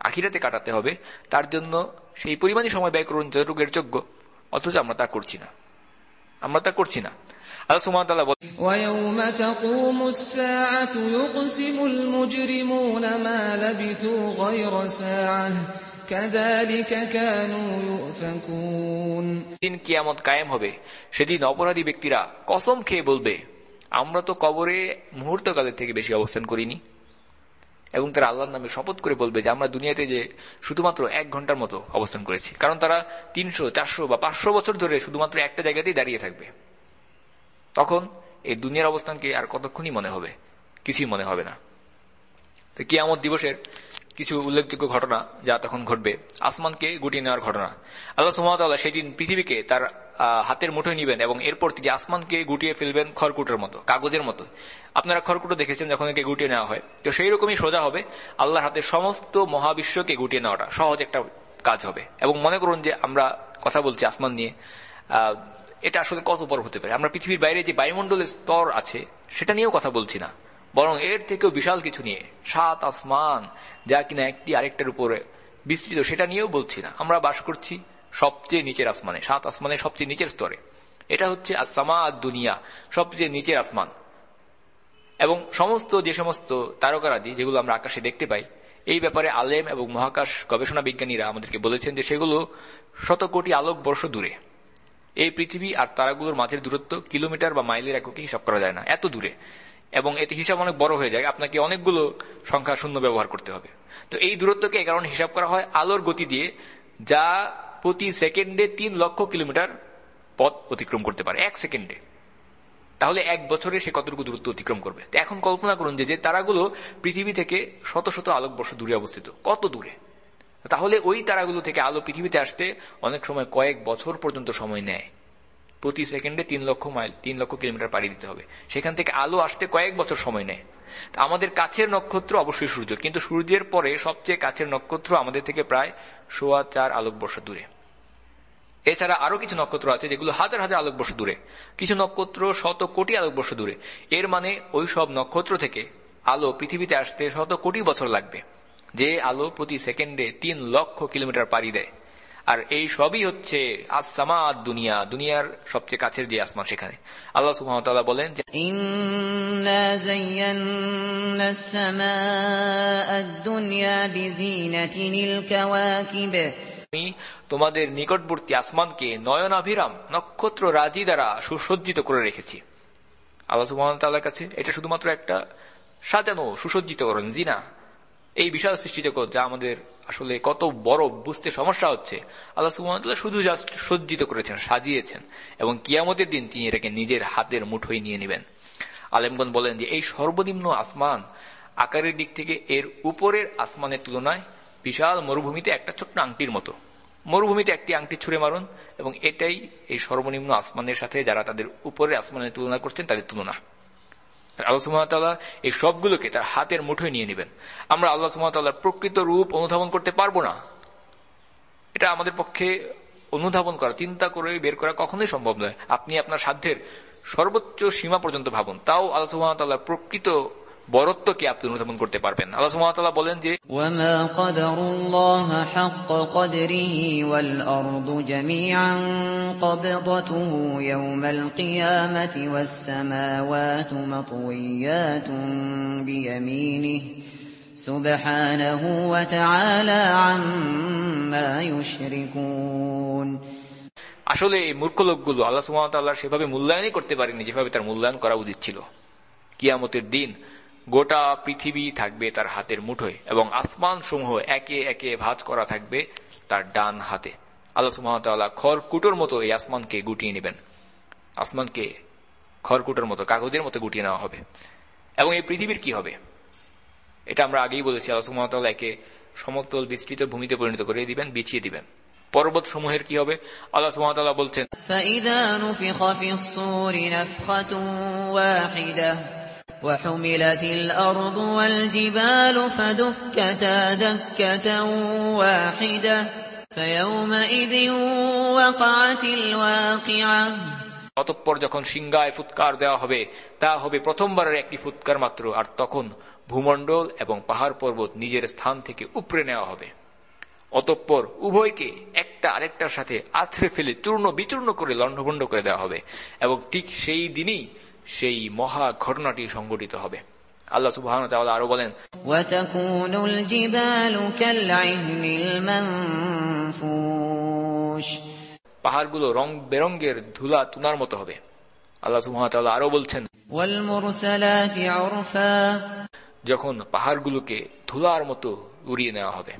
আখিরাতে কাটাতে হবে তার জন্য সেই পরিমাণই সময় ব্যয় করুন যতটুকু এর যোগ্য অথচ আমরা তা করছি না আমরা তা করছি না আল্লাহ সুমান তাল্লাহ ويوم تقوم الساعة يقسم المجرمون ما لبثوا غير ساعة كذلك كانوا يؤفكون দিন কিয়ামত কায়েম হবে সেদিন অপরাধী ব্যক্তিরা কসম খেয়ে বলবে আমরা তো কবরে মুহূর্তকালের থেকে বেশি অবস্থান করিনি। এবং তারা আল্লাহর নামে শপথ করে বলবে যে আমরা দুনিয়াতে যে শুধুমাত্র এক ঘণ্টার মতো অবস্থান করেছি। কারণ তারা তিনশো, চারশো বা পাঁচশো বছর ধরে শুধুমাত্র একটা জায়গাতেই দাঁড়িয়ে থাকবে। তখন এই দুনিয়ার অবস্থানকে আর কতক্ষণই মনে হবে? কিছুই মনে হবে না। তো কিয়ামত দিবসের কিছু উল্লেখযোগ্য ঘটনা যা তখন ঘটবে। আসমানকে গুটিয়ে নেওয়ার ঘটনা। আল্লাহ সুমতাল্লাহ সেদিন পৃথিবীকে তার হাতের মুঠোয় নিবেন এবং এরপর তিনি আসমানকে গুটিয়ে ফেলবেন খড়কুটোর মতো, কাগজের মতো। আপনারা খড়কুটো দেখেছেন যখন একে গুটিয়ে নেওয়া হয়। তো সেই রকমই সোজা হবে। আল্লাহর হাতের সমস্ত মহাবিশ্বকে গুটিয়ে নেওয়াটা সহজ একটা কাজ হবে। এবং মনে করুন যে আমরা কথা বলছি আসমান নিয়ে এটা আসলে কত বড় হতে পারে? আমরা পৃথিবীর বাইরে যে বায়ুমণ্ডলের স্তর আছে, সেটা নিয়েও কথা বলছি না। বরং এর থেকেও বিশাল কিছু নিয়ে, সাত আসমান, যা কিনা একটি আরেকটার উপরে বিস্তৃত, সেটা নিয়েও বলছি না। আমরা বাস করছি সবচেয়ে নিচের আসমানে, সাত আসমানের সবচেয়ে নিচের স্তরে। এটা হচ্ছে আসামা আর দুনিয়া সবচেয়ে নিচের আসমান। এবং সমস্ত যে সমস্ত তারকারাদি যেগুলো আমরা আকাশে দেখতে পাই, এই ব্যাপারে আলেম এবং মহাকাশ গবেষণা বিজ্ঞানীরা আমাদেরকে বলেছেন যে সেগুলো শত কোটি আলোক বর্ষ দূরে। এই পৃথিবী আর তারাগুলোর মাঝের দূরত্ব কিলোমিটার বা মাইলের এককে হিসাব করা যায় না, এত দূরে। এবং এতে হিসাব অনেক বড় হয়ে যায়। আপনাকে অনেকগুলো সংখ্যা শূন্য ব্যবহার করতে হবে। তো এই দূরত্বকে এ কারণে হিসাব করা হয় আলোর গতি দিয়ে, যা প্রতি সেকেন্ডে তিন লক্ষ কিলোমিটার পথ অতিক্রম করতে পারে, এক সেকেন্ডে। তাহলে এক বছরে সে কতটুকু দূরত্ব অতিক্রম করবে? এখন কল্পনা করুন যে তারাগুলো পৃথিবী থেকে শত শত আলোকবর্ষ দূরে অবস্থিত, কত দূরে? তাহলে ওই তারাগুলো থেকে আলো পৃথিবীতে আসতে অনেক সময় কয়েক বছর পর্যন্ত সময় নেয়। প্রতি সেকেন্ডে তিন লক্ষ মাইল, তিন লক্ষ কিলোমিটার পাড়ি দিতে হবে। সেখান থেকে আলো আসতে কয়েক বছর সময় নেয়। আমাদের কাছের নক্ষত্র অবশ্যই সূর্য, কিন্তু সূর্যের পরে সবচেয়ে কাছের নক্ষত্র আমাদের থেকে প্রায় সোয়া চার আলোকবর্ষ দূরে। এছাড়া আরও কিছু নক্ষত্র আছে যেগুলো হাজার হাজার আলোকবর্ষ দূরে। কিছু নক্ষত্র শত কোটি আলোকবর্ষ দূরে। এর মানে ওই সব নক্ষত্র থেকে আলো পৃথিবীতে আসতে শত কোটি বছর লাগবে। যে আলো প্রতি সেকেন্ডে তিন লক্ষ কিলোমিটার পাড়ি দেয়। আর এই সবই হচ্ছে আসামা দুনিয়া দুনিয়ার সবচেয়ে কাছের যে আসমান সেখানে। আল্লাহ সুহামতাল্লাহ বলেন আমি তোমাদের নিকটবর্তী আসমানকে নয়নাভিরাম নক্ষত্র রাজি দ্বারা সুসজ্জিত করে রেখেছি। আল্লাহ সুহামতাল্লাহ কাছে এটা শুধুমাত্র একটা সাজানো সুসজ্জিত করেন জিনা এই বিশাল সৃষ্টি জগৎ যা আমাদের আসলে কত বড় বুঝতে সমস্যা হচ্ছে, আল্লাহ সুহামতাল্লাহ শুধু জাস্ট সজ্জিত করেছেন, সাজিয়েছেন এবং কিয়ামতের দিন তিনি এটাকে নিজের হাতের মুঠোয় নিয়ে নেবেন। আলেমগন বলেন যে, এই সর্বনিম্ন আসমান আকারের দিক থেকে এর উপরের আসমানের তুলনায় বিশাল মরুভূমিতে একটা ছোট্ট আংটির মতো। মরুভূমিতে একটি আংটি ছুঁড়ে মারুন এবং এটাই এই সর্বনিম্ন আসমানের সাথে যারা তাদের উপরের আসমানের তুলনা করছেন তাদের তুলনা। আল্লাহ সুমতাল্লাহ এই সবগুলোকে তার হাতের মুঠোয় নিয়ে নেবেন। আমরা আল্লাহ সুমতাল্লাহর প্রকৃত রূপ অনুধাবন করতে পারব না। এটা আমাদের পক্ষে অনুধাবন করা, চিন্তা করে বের করা কখনোই সম্ভব নয়। আপনি আপনার সাধ্যের সর্বোচ্চ সীমা পর্যন্ত ভাবুন। তাও আল্লাহ সুমতাল্লাহ প্রকৃত বরত্বকে আপনি অনুধাবন করতে পারবেন? আল্লাহ বলেন যে আসলে এই মূর্খ লোকগুলো আল্লাহ সুমতাল্লাহ সেভাবে মূল্যায়নই করতে পারেনি যেভাবে তার মূল্যায়ন করা উচিত ছিল। কিয়ামতের দিন গোটা পৃথিবী থাকবে তার হাতের মুঠোয় এবং আসমান সমূহ একে একে ভাজ করা থাকবে তার ডান হাতে। আল্লাহ সুহামতাল্লাহ খড়কুটোর মতো এই আসমানকে গুটিয়ে নেবেন। আসমানকে খড়কুটোর মতো, কাগজের মতো গুটিয়ে নেওয়া হবে। এবং এই পৃথিবীর কি হবে? এটা আমরা আগেই বলেছি, আল্লাহ একে সমতল বিস্তৃত ভূমিতে পরিণত করে দিবেন, বিছিয়ে দিবেন। পর্বত সমূহের কি হবে? আল্লাহ সুহামতাল্লাহ বলছেন فإذا نفخ في الصور نفخة واحدة وحملت الأرض والجبال فدكتا دكة واحدة فيومئذ وقعت الواقعة অতঃপর যখন সিংগায় ফুৎকার দেওয়া হবে তা হবে প্রথমবারের একটি ফুৎকার মাত্র আর তখন ভূমণ্ডল এবং পাহাড় পর্বত নিজের স্থান থেকে উপড়ে নেওয়া হবে অতঃপর উভয়কে একটা আরেকটার সাথে আছড়ে ফেলে চূর্ণ বিচূর্ণ করে লণ্ডভণ্ড করে দেওয়া হবে এবং ঠিক সেই দিনই সেই মহা ঘটনাটি সংঘটিত হবে। আল্লাহ সুবাহ আরও বলেন পাহাড়গুলো রং বেরঙ্গের ধুলা তুনার মতো হবে। আল্লাহ সুবাহ আরও বলছেন যখন পাহাড়গুলোকে ধুলার মতো উড়িয়ে নেওয়া হবে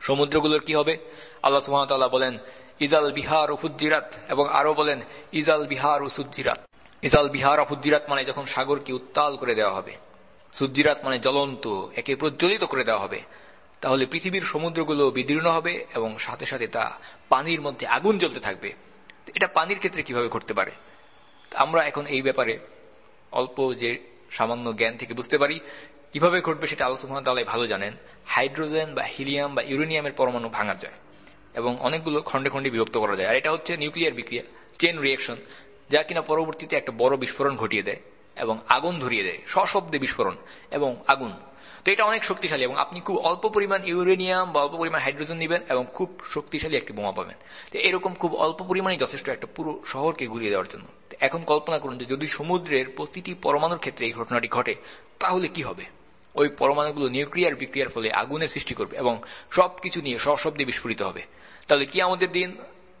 সমুদ্রগুলোর কি হবে? আল্লাহ সুহামতাল্লাহ বলেন ইজাল বিহার ও উফুদ্দিরাত এবং আরও বলেন ইজাল বিহার ও সুজিরাত ইজাল বিহার ও ফুজিরাত মানে যখন সাগরকে উত্তাল করে দেওয়া হবে সুজিরাত মানে জ্বলন্ত, একে প্রজ্বলিত করে দেওয়া হবে, তাহলে পৃথিবীর সমুদ্রগুলো বিদীর্ণ হবে এবং সাথে সাথে তা পানির মধ্যে আগুন জ্বলতে থাকবে। এটা পানির ক্ষেত্রে কীভাবে ঘটতে পারে? আমরা এখন এই ব্যাপারে অল্প যে সামান্য জ্ঞান থেকে বুঝতে পারি। কীভাবে ঘটবে সেটা আলোচনা ভালো জানেন। হাইড্রোজেন বা হিলিয়াম বা ইউরেনিয়ামের পরমাণু ভাঙা যায় এবং অনেকগুলো খণ্ডে খণ্ডে বিভক্ত করা যায়। আর এটা হচ্ছে নিউক্লিয়ার বিক্রিয়া চেন রিয়েকশন যা কিনা পরবর্তীতে একটা বড় বিস্ফোরণ ঘটিয়ে দেয় এবং আগুন ধরিয়ে দেয়, সশব্দে বিস্ফোরণ এবং আগুন। তো এটা অনেক শক্তিশালী এবং আপনি খুব অল্প পরিমাণ ইউরেনিয়াম বা অল্প পরিমাণ হাইড্রোজেন নেবেন এবং খুব শক্তিশালী একটি বোমা পাবেন। তো এরকম খুব অল্প পরিমাণে যথেষ্ট একটা পুরো শহরকে ঘুরিয়ে দেওয়ার জন্য। এখন কল্পনা করুন যে যদি সমুদ্রের প্রতিটি পরমাণুর ক্ষেত্রে এই ঘটনাটি ঘটে, তাহলে কি হবে? ওই পরমাণুগুলো নিউক্লিয়ার বিক্রিয়ার ফলে আগুনের সৃষ্টি করবে এবং সবকিছু নিয়ে সশব্দে বিস্ফোরিত হবে। তাহলে কি আমাদের দিন?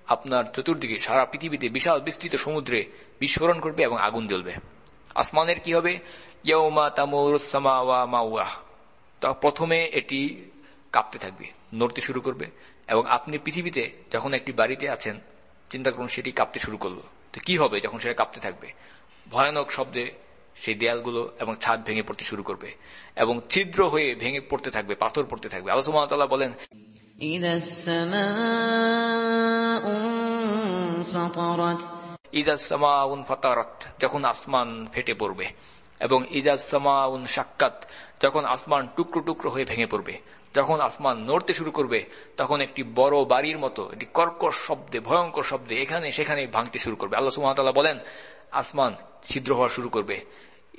আপনার চতুর্দিকে সারা পৃথিবীতে বিশাল বিস্তৃত সমুদ্রে বিস্ফোরণ করবে এবং আগুন জ্বলবে। আসমানের কি হবে? ওয়া মাওয়া। তা প্রথমে এটি কাঁপতে থাকবে, নড়তে শুরু করবে এবং আপনি পৃথিবীতে যখন একটি বাড়িতে আছেন, চিন্তা করুন সেটি কাঁপতে শুরু করল। তো কি হবে যখন সেটা কাঁপতে থাকবে? ভয়ানক শব্দে সেই দেয়ালগুলো এবং ছাদ ভেঙে পড়তে শুরু করবে এবং ছিদ্র হয়ে ভেঙে পড়তে থাকবে, পাথর পড়তে থাকবে। আলোচনা বলেন إذا السماء انفطرت ইজাজ সামাউন ফাতারাত যখন আসমান ফেটে পড়বে এবং ইজাজ সামাউন সাক্কাত যখন আসমান টুকরো টুকরো হয়ে ভেঙে পড়বে যখন আসমান নড়তে শুরু করবে তখন একটি বড় বাড়ির মতো একটি কর্কশ শব্দে ভয়ঙ্কর শব্দে এখানে সেখানে ভাঙতে শুরু করবে আল্লাহ সুমতাল্লাহ বলেন আসমান ছিদ্র হওয়া শুরু করবে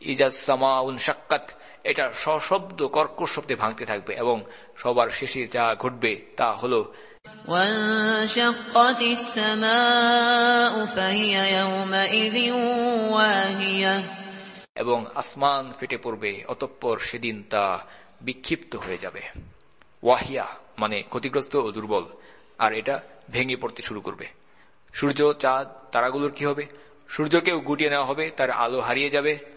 ইজাজ সামাউন সাক্কাত এটা সশব্দ কর্কশ শব্দে ভাঙতে থাকবে এবং সবার শেষে যা ঘটবে তা হল এবং আসমান ফেটে পড়বে অতঃপর সেদিন তা বিক্ষিপ্ত হয়ে যাবে। ওয়াহিয়া মানে ক্ষতিগ্রস্ত ও দুর্বল আর এটা ভেঙে পড়তে শুরু করবে। সূর্য চাঁদ তারাগুলোর কি হবে? সূর্যকেও গুটিয়ে নেওয়া হবে তার আলো হারিয়ে যাবে।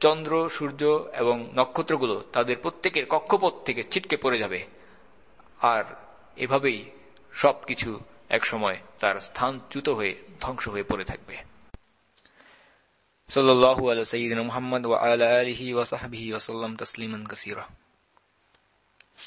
চন্দ্র, সূর্য এবং নক্ষত্রগুলো তাদের প্রত্যেকের কক্ষপথ থেকে ছিটকে পড়ে যাবে। আর এভাবেই সবকিছু একসময় তার স্থানচ্যুত হয়ে ধ্বংস হয়ে পড়ে থাকবে। সাল্লাহ আল সঈদিন মোহাম্মদ ওয়া আলা আলহি ওয়াসাহাবিহি ওসাল্লাম তসলিমন কাসিরা।